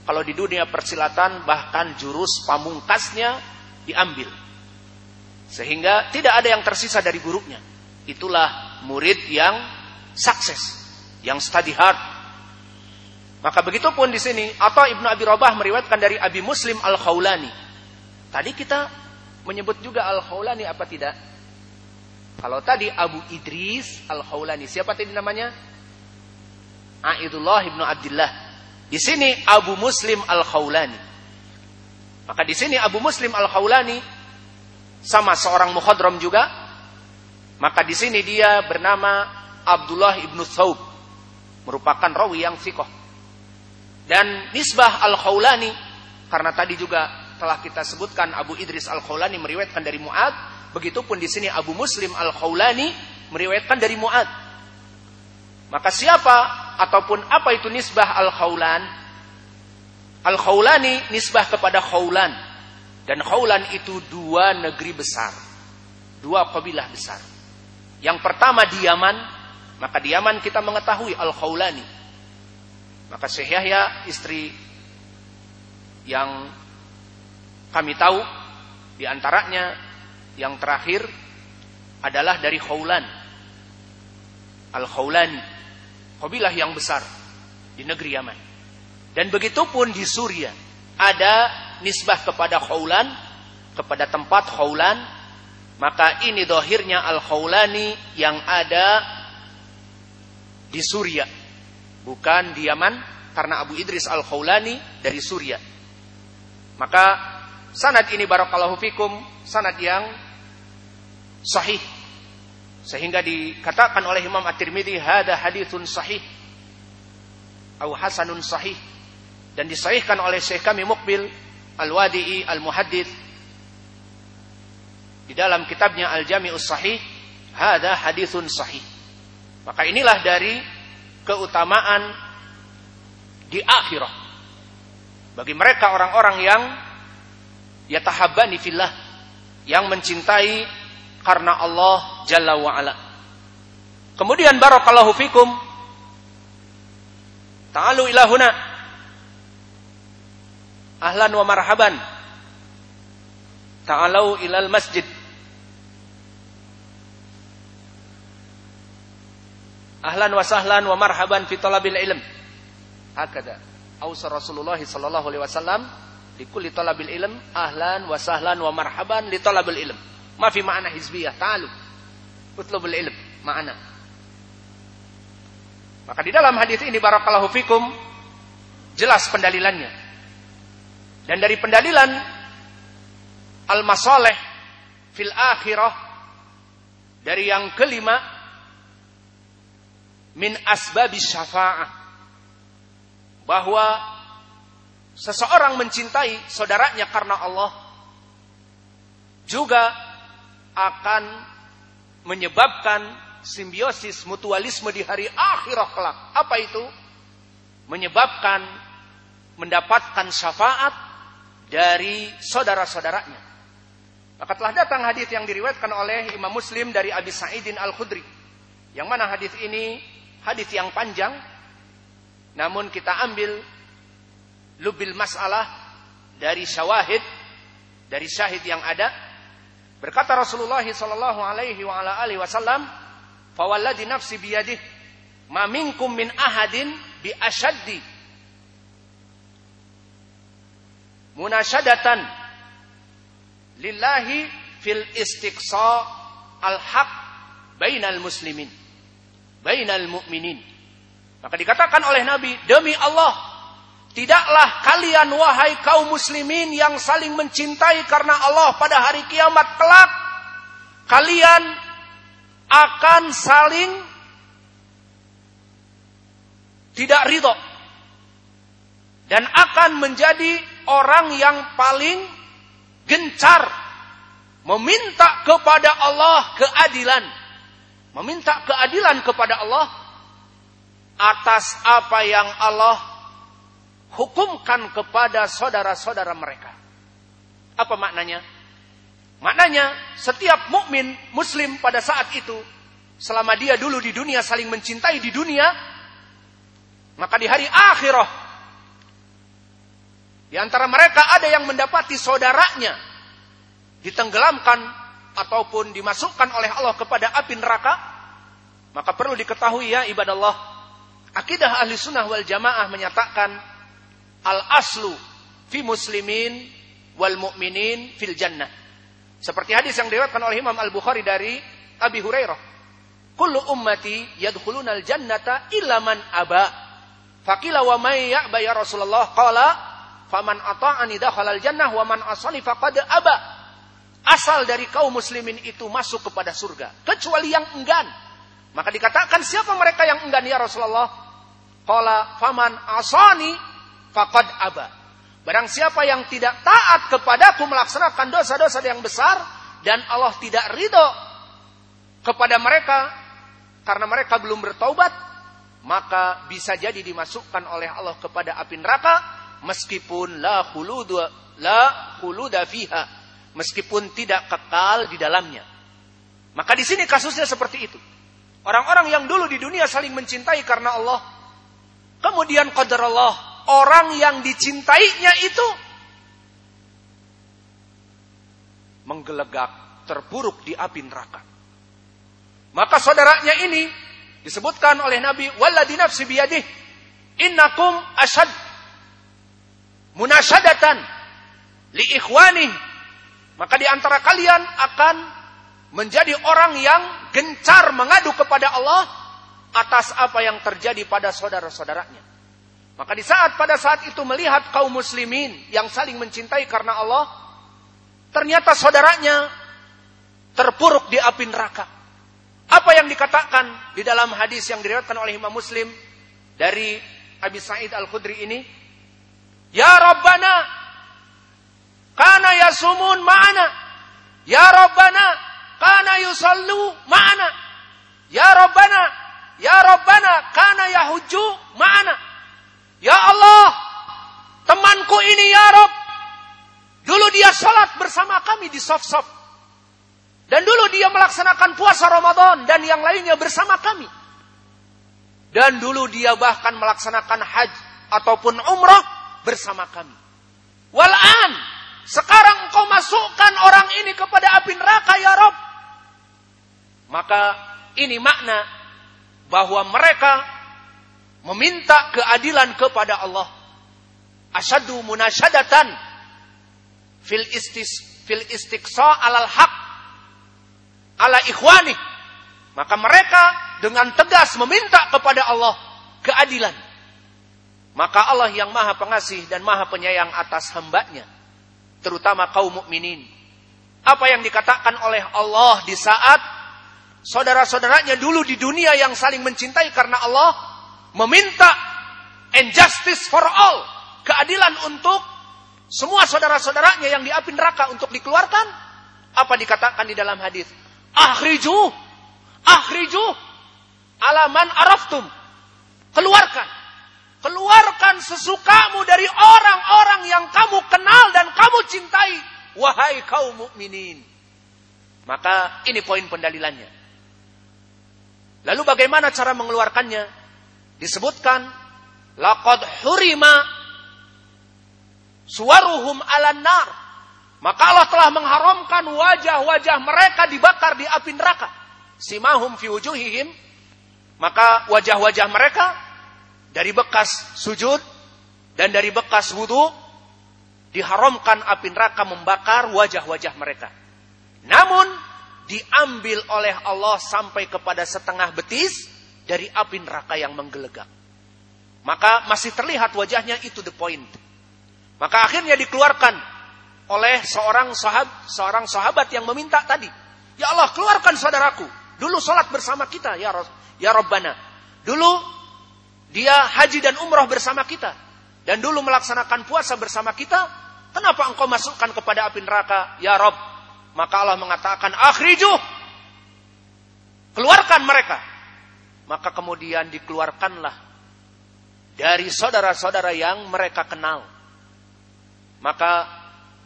Kalau di dunia persilatan bahkan jurus pamungkasnya diambil. Sehingga tidak ada yang tersisa dari gurunya. Itulah murid yang sukses, yang study hard. Maka begitu pun di sini atau Ibnu Abi Rabah meriwayatkan dari Abi Muslim Al-Khawlani. Tadi kita menyebut juga Al-Khawlani apa tidak? Kalau tadi Abu Idris Al-Khawlani, siapa tadi namanya? Aidullah ibnu Abdullah. Di sini Abu Muslim Al-Khawlani. Maka di sini Abu Muslim Al-Khawlani sama seorang mukhadram juga. Maka di sini dia bernama Abdullah ibnu Thawb. Merupakan rawi yang fikoh. Dan nisbah Al-Khawlani karena tadi juga telah kita sebutkan Abu Idris Al-Khawlani meriwayatkan dari Mu'ad, begitupun di sini Abu Muslim Al-Khawlani meriwayatkan dari Mu'ad. Maka siapa ataupun apa itu nisbah Al-Khawlan? Al-Khawlani nisbah kepada Khawlan. Dan Khawlan itu dua negeri besar. Dua kabilah besar. Yang pertama di Yaman, maka di Yaman kita mengetahui Al-Khawlani. Maka Syekh Yahya istri yang kami tahu di antaranya yang terakhir adalah dari Khawlan. Al-Khawlani. Kabilah yang besar di negeri Yaman. Dan begitu pun di Suria. Ada nisbah kepada Khawlan. Kepada tempat Khawlan. Maka ini dohirnya Al-Khawlani yang ada di Suria. Bukan di Yaman. Karena Abu Idris Al-Khawlani dari Suria. Maka sanad ini barakallahu fikum sanad yang sahih sehingga dikatakan oleh Imam At-Tirmidzi hada haditsun sahih atau hasanun sahih dan disahihkan oleh Syekh kami Mukbil Al-Wadi'i Al-Muhaddits di dalam kitabnya Al-Jami'us Sahih hada haditsun sahih. Maka inilah dari keutamaan di akhirat bagi mereka orang-orang yang yatahabbani fillah yang mencintai karena Allah Jalla wa ala. Kemudian barakallahu fikum ta'alu ila huna. Ahlan wa marhaban. Ta'alu ilal masjid ahlan wa sahlan wa marhaban fi talabil ilm hakada awsa Rasulullah sallallahu alaihi wasallam Likulli talabil ilm ahlan wa sahlan wa marhaban li talabil ilm. Ma fi ma'na hizbiyah. Ta'alu. Utlubul ilm. Ma'na. Maka di dalam hadis ini barakallahu fikum jelas pendalilannya. Dan dari pendalilan al-masalih fil akhirah dari yang kelima min asbabis syafa'ah bahwa seseorang mencintai saudaranya karena Allah juga akan menyebabkan simbiosis mutualisme di hari akhirat kelak. Apa itu? Menyebabkan mendapatkan syafaat dari saudara-saudaranya. Maka telah datang hadis yang diriwayatkan oleh Imam Muslim dari Abi Sa'idin Al-Khudri. Yang mana hadis ini hadis yang panjang. Namun kita ambil lubil masalah dari syawahid dari syahid yang ada. Berkata Rasulullah sallallahu alaihi wa ala alihi wasallam, "Fawalladhi nafsi biyadih, ma minkum min ahadin bi ashaddi munasyadatan lillahi fil istiqsa al haq bainal muslimin bainal mu'minin maka dikatakan oleh Nabi demi Allah tidaklah kalian wahai kaum muslimin yang saling mencintai karena Allah pada hari kiamat kelak kalian akan saling tidak ridho dan akan menjadi orang yang paling gencar meminta kepada Allah keadilan. Meminta keadilan kepada Allah atas apa yang Allah hukumkan kepada saudara-saudara mereka. Apa maknanya? Maknanya setiap mukmin muslim pada saat itu selama dia dulu di dunia saling mencintai di dunia maka di hari akhirah di antara mereka ada yang mendapati saudaranya ditenggelamkan ataupun dimasukkan oleh Allah kepada api neraka. Maka perlu diketahui ya ibadah Allah. Akidah ahli sunnah wal jamaah menyatakan al-aslu fi muslimin wal mu'minin fil jannah. Seperti hadis yang diriwayatkan oleh Imam Al-Bukhari dari Abi Hurairah. Kullu ummati yadkhulunal jannata illa man aba. Faqila wa may ya'ba ya Rasulullah? Qala Faman ata'ani dakhalal jannah wa man asani faqad aba. Asal dari kaum muslimin itu masuk kepada surga, kecuali yang enggan. Maka dikatakan siapa mereka yang enggan ya Rasulullah? Qala faman asani faqad aba. Barang siapa yang tidak taat kepadaku melaksanakan dosa-dosa yang besar dan Allah tidak ridho kepada mereka karena mereka belum bertaubat, maka bisa jadi dimasukkan oleh Allah kepada api neraka meskipun la khuluda la khuluda fiha meskipun tidak kekal di dalamnya. Maka di sini kasusnya seperti itu. Orang-orang yang dulu di dunia saling mencintai karena Allah kemudian qadar Allah orang yang dicintainya itu menggelegak terburuk di api neraka. Maka saudaranya ini disebutkan oleh Nabi walladzi nafsi biyadih innakum ashad munasyadatan li ikhwani maka di antara kalian akan menjadi orang yang gencar mengadu kepada Allah atas apa yang terjadi pada saudara-saudaranya. Maka di saat pada saat itu melihat kaum muslimin yang saling mencintai karena Allah, ternyata saudaranya terpuruk di api neraka. Apa yang dikatakan di dalam hadis yang diriwayatkan oleh Imam Muslim dari Abi Sa'id Al-Khudri ini, Ya Rabbana kana yasumun ma'ana. Ya Rabbana kana yusallu ma'ana. Ya Rabbana ya Rabbana kana yahujju ma'ana. Ya Allah, temanku ini ya Rabb. Dulu dia salat bersama kami di sof-sof. Dan dulu dia melaksanakan puasa Ramadan dan yang lainnya bersama kami. Dan dulu dia bahkan melaksanakan haji ataupun umrah bersama kami. Walan, sekarang engkau masukkan orang ini kepada api neraka ya Rob. Maka ini makna bahwa mereka meminta keadilan kepada Allah. Asyadu munasyadatan fil istis fil istiqsa alal haq ala ikhwani. Maka mereka dengan tegas meminta kepada Allah keadilan Maka Allah yang maha pengasih dan maha penyayang atas hambanya. Terutama kaum mukminin. Apa yang dikatakan oleh Allah di saat saudara-saudaranya dulu di dunia yang saling mencintai karena Allah meminta injustice for all. Keadilan untuk semua saudara-saudaranya yang di api neraka untuk dikeluarkan. Apa dikatakan di dalam hadis? Akhriju, akhriju, alaman araftum. Keluarkan. Keluarkan sesukamu dari orang-orang yang kamu kenal dan kamu cintai. Wahai kaum mukminin. Maka ini poin pendalilannya. Lalu bagaimana cara mengeluarkannya? Disebutkan laqad hurima suwaruhum ala nar. Maka Allah telah mengharamkan wajah-wajah mereka dibakar di api neraka. Simahum fi wujuhihim. Maka wajah-wajah mereka dari bekas sujud dan dari bekas wudhu diharamkan api neraka membakar wajah-wajah mereka. Namun diambil oleh Allah sampai kepada setengah betis dari api neraka yang menggelegak. Maka masih terlihat wajahnya itu the point. Maka akhirnya dikeluarkan oleh seorang sahabat, seorang sahabat yang meminta tadi. Ya Allah, keluarkan saudaraku. Dulu sholat bersama kita, ya, ya Rabbana. Dulu dia haji dan umroh bersama kita. Dan dulu melaksanakan puasa bersama kita. Kenapa engkau masukkan kepada api neraka? Ya Rob. Maka Allah mengatakan, akhriju. Keluarkan mereka. Maka kemudian dikeluarkanlah dari saudara-saudara yang mereka kenal. Maka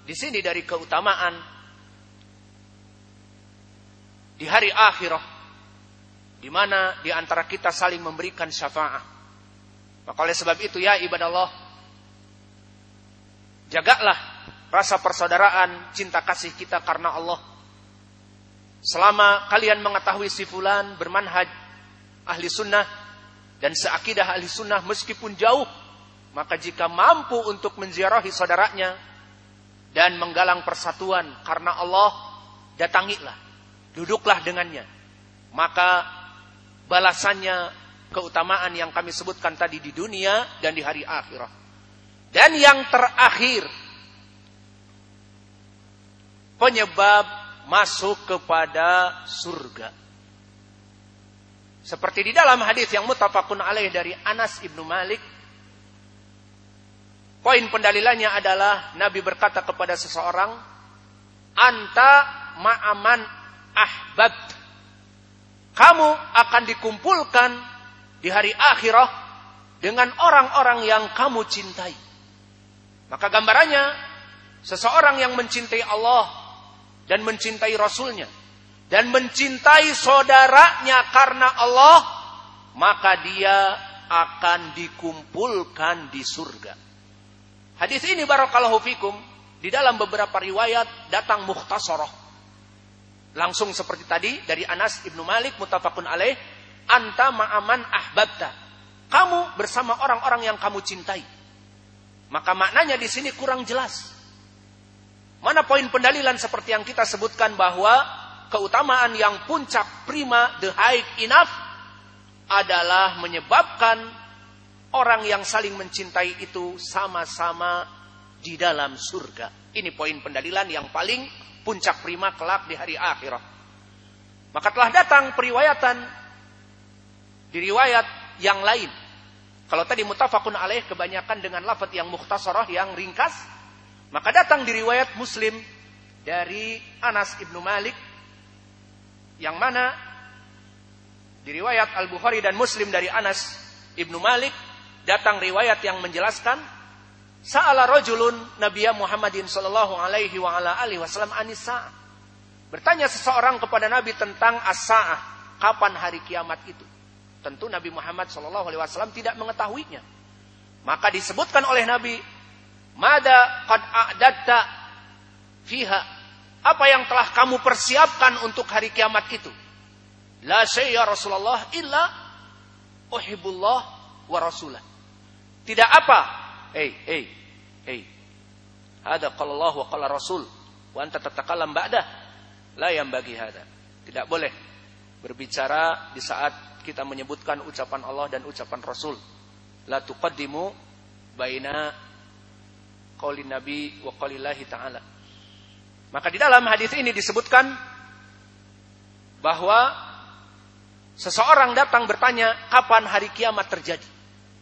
di sini dari keutamaan di hari akhirah di mana di antara kita saling memberikan syafaat. Maka oleh sebab itu ya ibadah Allah, jagalah rasa persaudaraan, cinta kasih kita karena Allah. Selama kalian mengetahui si fulan bermanhaj ahli sunnah dan seakidah ahli sunnah meskipun jauh, maka jika mampu untuk menziarahi saudaranya dan menggalang persatuan karena Allah, datangilah, duduklah dengannya. Maka balasannya keutamaan yang kami sebutkan tadi di dunia dan di hari akhirat. Dan yang terakhir, penyebab masuk kepada surga. Seperti di dalam hadis yang mutafakun alaih dari Anas ibnu Malik, poin pendalilannya adalah Nabi berkata kepada seseorang, "Anta ma'aman ahbab." Kamu akan dikumpulkan di hari akhirah dengan orang-orang yang kamu cintai. Maka gambarannya seseorang yang mencintai Allah dan mencintai Rasulnya dan mencintai saudaranya karena Allah maka dia akan dikumpulkan di surga. Hadis ini barakallahu fikum di dalam beberapa riwayat datang mukhtasarah. Langsung seperti tadi dari Anas Ibnu Malik mutafakun alaih anta ma'aman ahbabta. Kamu bersama orang-orang yang kamu cintai. Maka maknanya di sini kurang jelas. Mana poin pendalilan seperti yang kita sebutkan bahwa keutamaan yang puncak prima the high enough adalah menyebabkan orang yang saling mencintai itu sama-sama di dalam surga. Ini poin pendalilan yang paling puncak prima kelak di hari akhirat. Maka telah datang periwayatan di riwayat yang lain. Kalau tadi mutafakun alaih kebanyakan dengan lafaz yang mukhtasarah, yang ringkas. Maka datang di riwayat muslim dari Anas ibnu Malik. Yang mana di riwayat Al-Bukhari dan Muslim dari Anas ibnu Malik. Datang riwayat yang menjelaskan. Sa'ala rojulun Nabiya Muhammadin sallallahu alaihi wa ala alihi wasallam anisa. Bertanya seseorang kepada Nabi tentang as-sa'ah. Kapan hari kiamat itu? Tentu Nabi Muhammad SAW tidak mengetahuinya. Maka disebutkan oleh Nabi, Mada qad a'dadta fiha. Apa yang telah kamu persiapkan untuk hari kiamat itu? La syai'a Rasulullah illa uhibullah wa rasulah. Tidak apa. Hei, hei, hei. Hada qala Allah wa qala Rasul. Wa anta tatakalam ba'dah. La yang bagi hada. Tidak boleh berbicara di saat kita menyebutkan ucapan Allah dan ucapan Rasul. La tuqaddimu baina qaulin nabi wa qaulillahi ta'ala. Maka di dalam hadis ini disebutkan bahwa seseorang datang bertanya kapan hari kiamat terjadi.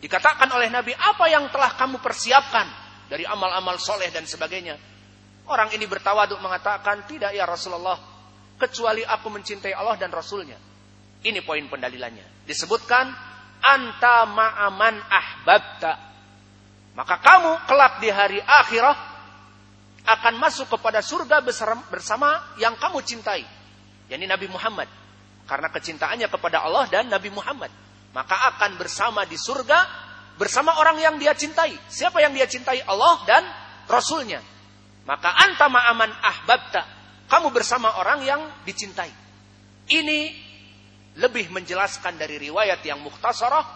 Dikatakan oleh Nabi, apa yang telah kamu persiapkan dari amal-amal soleh dan sebagainya. Orang ini bertawaduk mengatakan, tidak ya Rasulullah, kecuali aku mencintai Allah dan Rasulnya. Ini poin pendalilannya. Disebutkan, anta ma'aman ahbabta. Maka kamu kelak di hari akhirah akan masuk kepada surga bersama yang kamu cintai. Yani Nabi Muhammad. Karena kecintaannya kepada Allah dan Nabi Muhammad maka akan bersama di surga bersama orang yang dia cintai. Siapa yang dia cintai? Allah dan Rasulnya. Maka antama aman ahbabta. Kamu bersama orang yang dicintai. Ini lebih menjelaskan dari riwayat yang mukhtasarah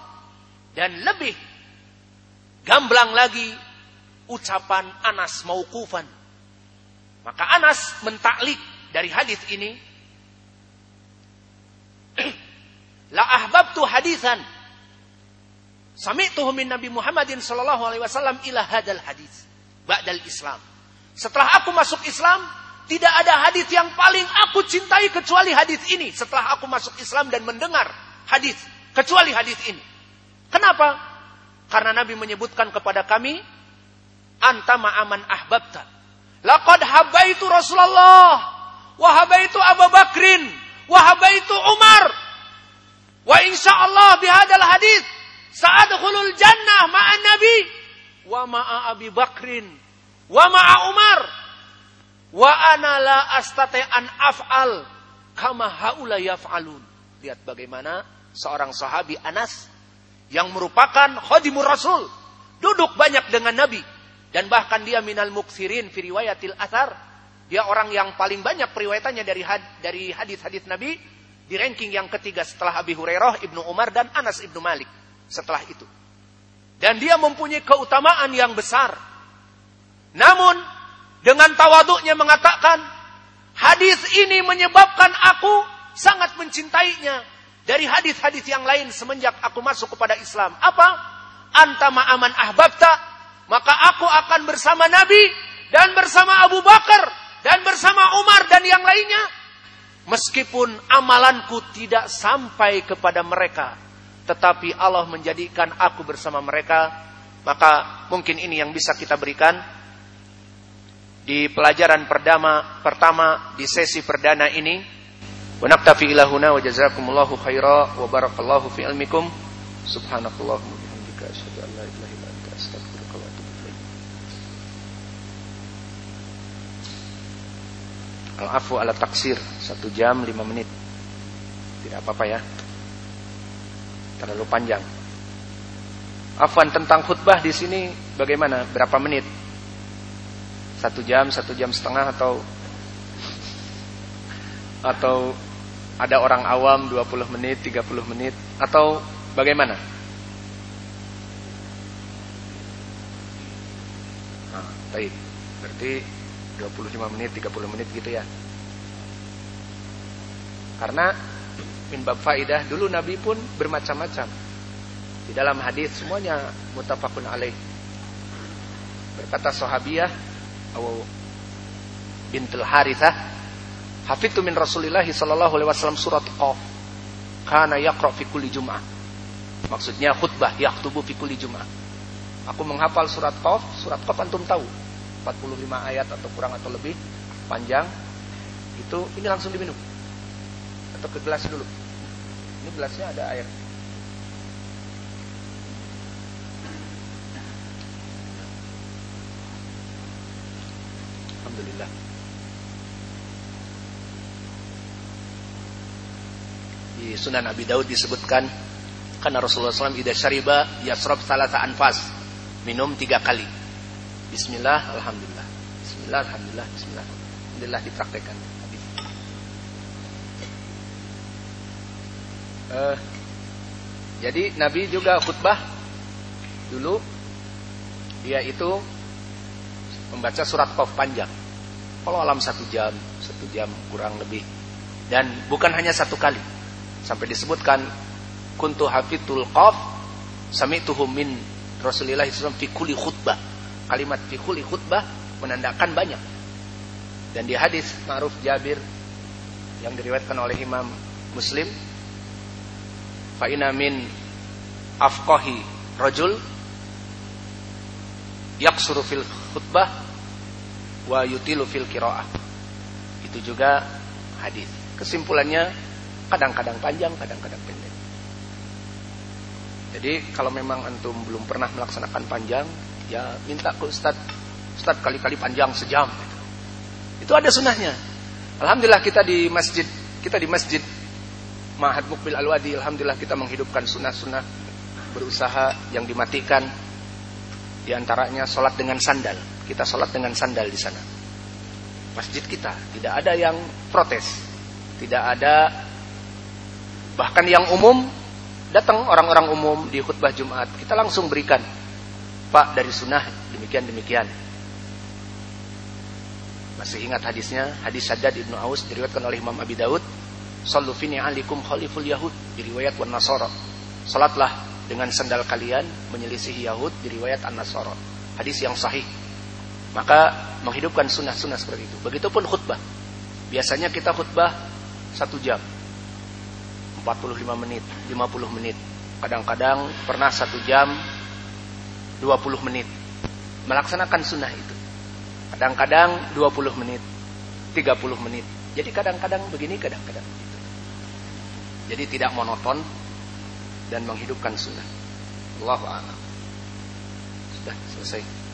dan lebih gamblang lagi ucapan Anas maukufan. Maka Anas mentaklik dari hadis ini La ahbabtu hadisan. Sami'tuhu min Nabi Muhammadin sallallahu alaihi wasallam ila hadal hadis. Ba'dal Islam. Setelah aku masuk Islam, tidak ada hadis yang paling aku cintai kecuali hadis ini. Setelah aku masuk Islam dan mendengar hadis, kecuali hadis ini. Kenapa? Karena Nabi menyebutkan kepada kami, anta ma'aman ahbabta. Laqad habaitu Rasulullah, wa habaitu Abu Bakrin, wa habaitu Umar, Wa insya Allah bihadal hadis sa'adkhulul jannah ma'an nabi wa ma'a Abi Bakrin wa ma'a Umar wa ana la astate an af'al kama haula yaf'alun. Lihat bagaimana seorang sahabi Anas yang merupakan khadimur Rasul duduk banyak dengan Nabi dan bahkan dia minal muksirin fi riwayatil athar dia orang yang paling banyak periwayatannya dari had, dari hadis-hadis Nabi di ranking yang ketiga setelah Abi Hurairah, Ibnu Umar dan Anas Ibnu Malik setelah itu. Dan dia mempunyai keutamaan yang besar. Namun dengan tawaduknya mengatakan, hadis ini menyebabkan aku sangat mencintainya dari hadis-hadis yang lain semenjak aku masuk kepada Islam. Apa? Antama aman ahbabta, maka aku akan bersama Nabi dan bersama Abu Bakar dan bersama Umar dan yang lainnya Meskipun amalanku tidak sampai kepada mereka, tetapi Allah menjadikan aku bersama mereka, maka mungkin ini yang bisa kita berikan di pelajaran pertama pertama di sesi perdana ini. Wa naktafi ilahuna wa jazakumullahu khaira wa barakallahu fi ilmikum. Subhanakallahumma bihamdika asyhadu an la ilaha illa anta astaghfiruka wa atubu ilaik. Al-afu ala taksir satu jam lima menit Tidak apa-apa ya Terlalu panjang Afwan tentang khutbah di sini bagaimana? Berapa menit? Satu jam, satu jam setengah atau Atau ada orang awam 20 menit, 30 menit Atau bagaimana? Nah, baik Berarti 25 menit, 30 menit gitu ya. Karena min bab faidah dulu Nabi pun bermacam-macam. Di dalam hadis semuanya mutafakun alaih. Berkata sahabiyah Awu bintul Harithah, "Hafidtu min Rasulillah sallallahu alaihi wasallam surat Qaf. Kana yaqra fi kulli jum'ah." Maksudnya khutbah yaktubu fi kulli jum'ah. Aku menghafal surat Qaf, surat Qaf antum tahu 45 ayat atau kurang atau lebih panjang itu ini langsung diminum atau ke gelas dulu ini gelasnya ada air Alhamdulillah di Sunan Abi Daud disebutkan karena Rasulullah SAW ida syariba yasrob salah anfas minum tiga kali Bismillah, Alhamdulillah. Bismillah, Alhamdulillah. Bismillah. Alhamdulillah dipraktekkan. Uh, jadi Nabi juga khutbah dulu dia itu membaca surat Qaf panjang. Kalau alam satu jam, satu jam kurang lebih. Dan bukan hanya satu kali. Sampai disebutkan kuntu hafitul qaf sami'tuhu min Rasulullah SAW fikuli khutbah. Kalimat fikuli khutbah menandakan banyak. Dan di hadis Ma'ruf Jabir yang diriwayatkan oleh Imam Muslim, fa'ina min afqahi rajul yaksuru fil khutbah wa yutilu fil qiraah. Itu juga hadis. Kesimpulannya kadang-kadang panjang, kadang-kadang pendek. Jadi kalau memang antum belum pernah melaksanakan panjang, ya minta ke ustad, ustad kali-kali panjang sejam. Itu ada sunnahnya. Alhamdulillah kita di masjid, kita di masjid Mahat Mukbil Al-Wadi, Alhamdulillah kita menghidupkan sunnah-sunnah berusaha yang dimatikan. Di antaranya sholat dengan sandal. Kita sholat dengan sandal di sana. Masjid kita tidak ada yang protes, tidak ada bahkan yang umum datang orang-orang umum di khutbah Jumat kita langsung berikan Pak dari sunnah demikian demikian masih ingat hadisnya? Hadis Saddad Ibnu Aus diriwayatkan oleh Imam Abi Daud. Sallu alikum khaliful Yahud diriwayat wan Nasara. Salatlah dengan sandal kalian menyelisihi Yahud diriwayat An-Nasara. Hadis yang sahih. Maka menghidupkan sunnah-sunnah seperti itu. Begitupun khutbah. Biasanya kita khutbah satu jam. 45 menit, 50 menit. Kadang-kadang pernah satu jam 20 menit. Melaksanakan sunnah itu. Kadang-kadang 20 menit, 30 menit. Jadi kadang-kadang begini, kadang-kadang begitu. Jadi tidak monoton dan menghidupkan sunnah. Allahu a'lam. Sudah selesai.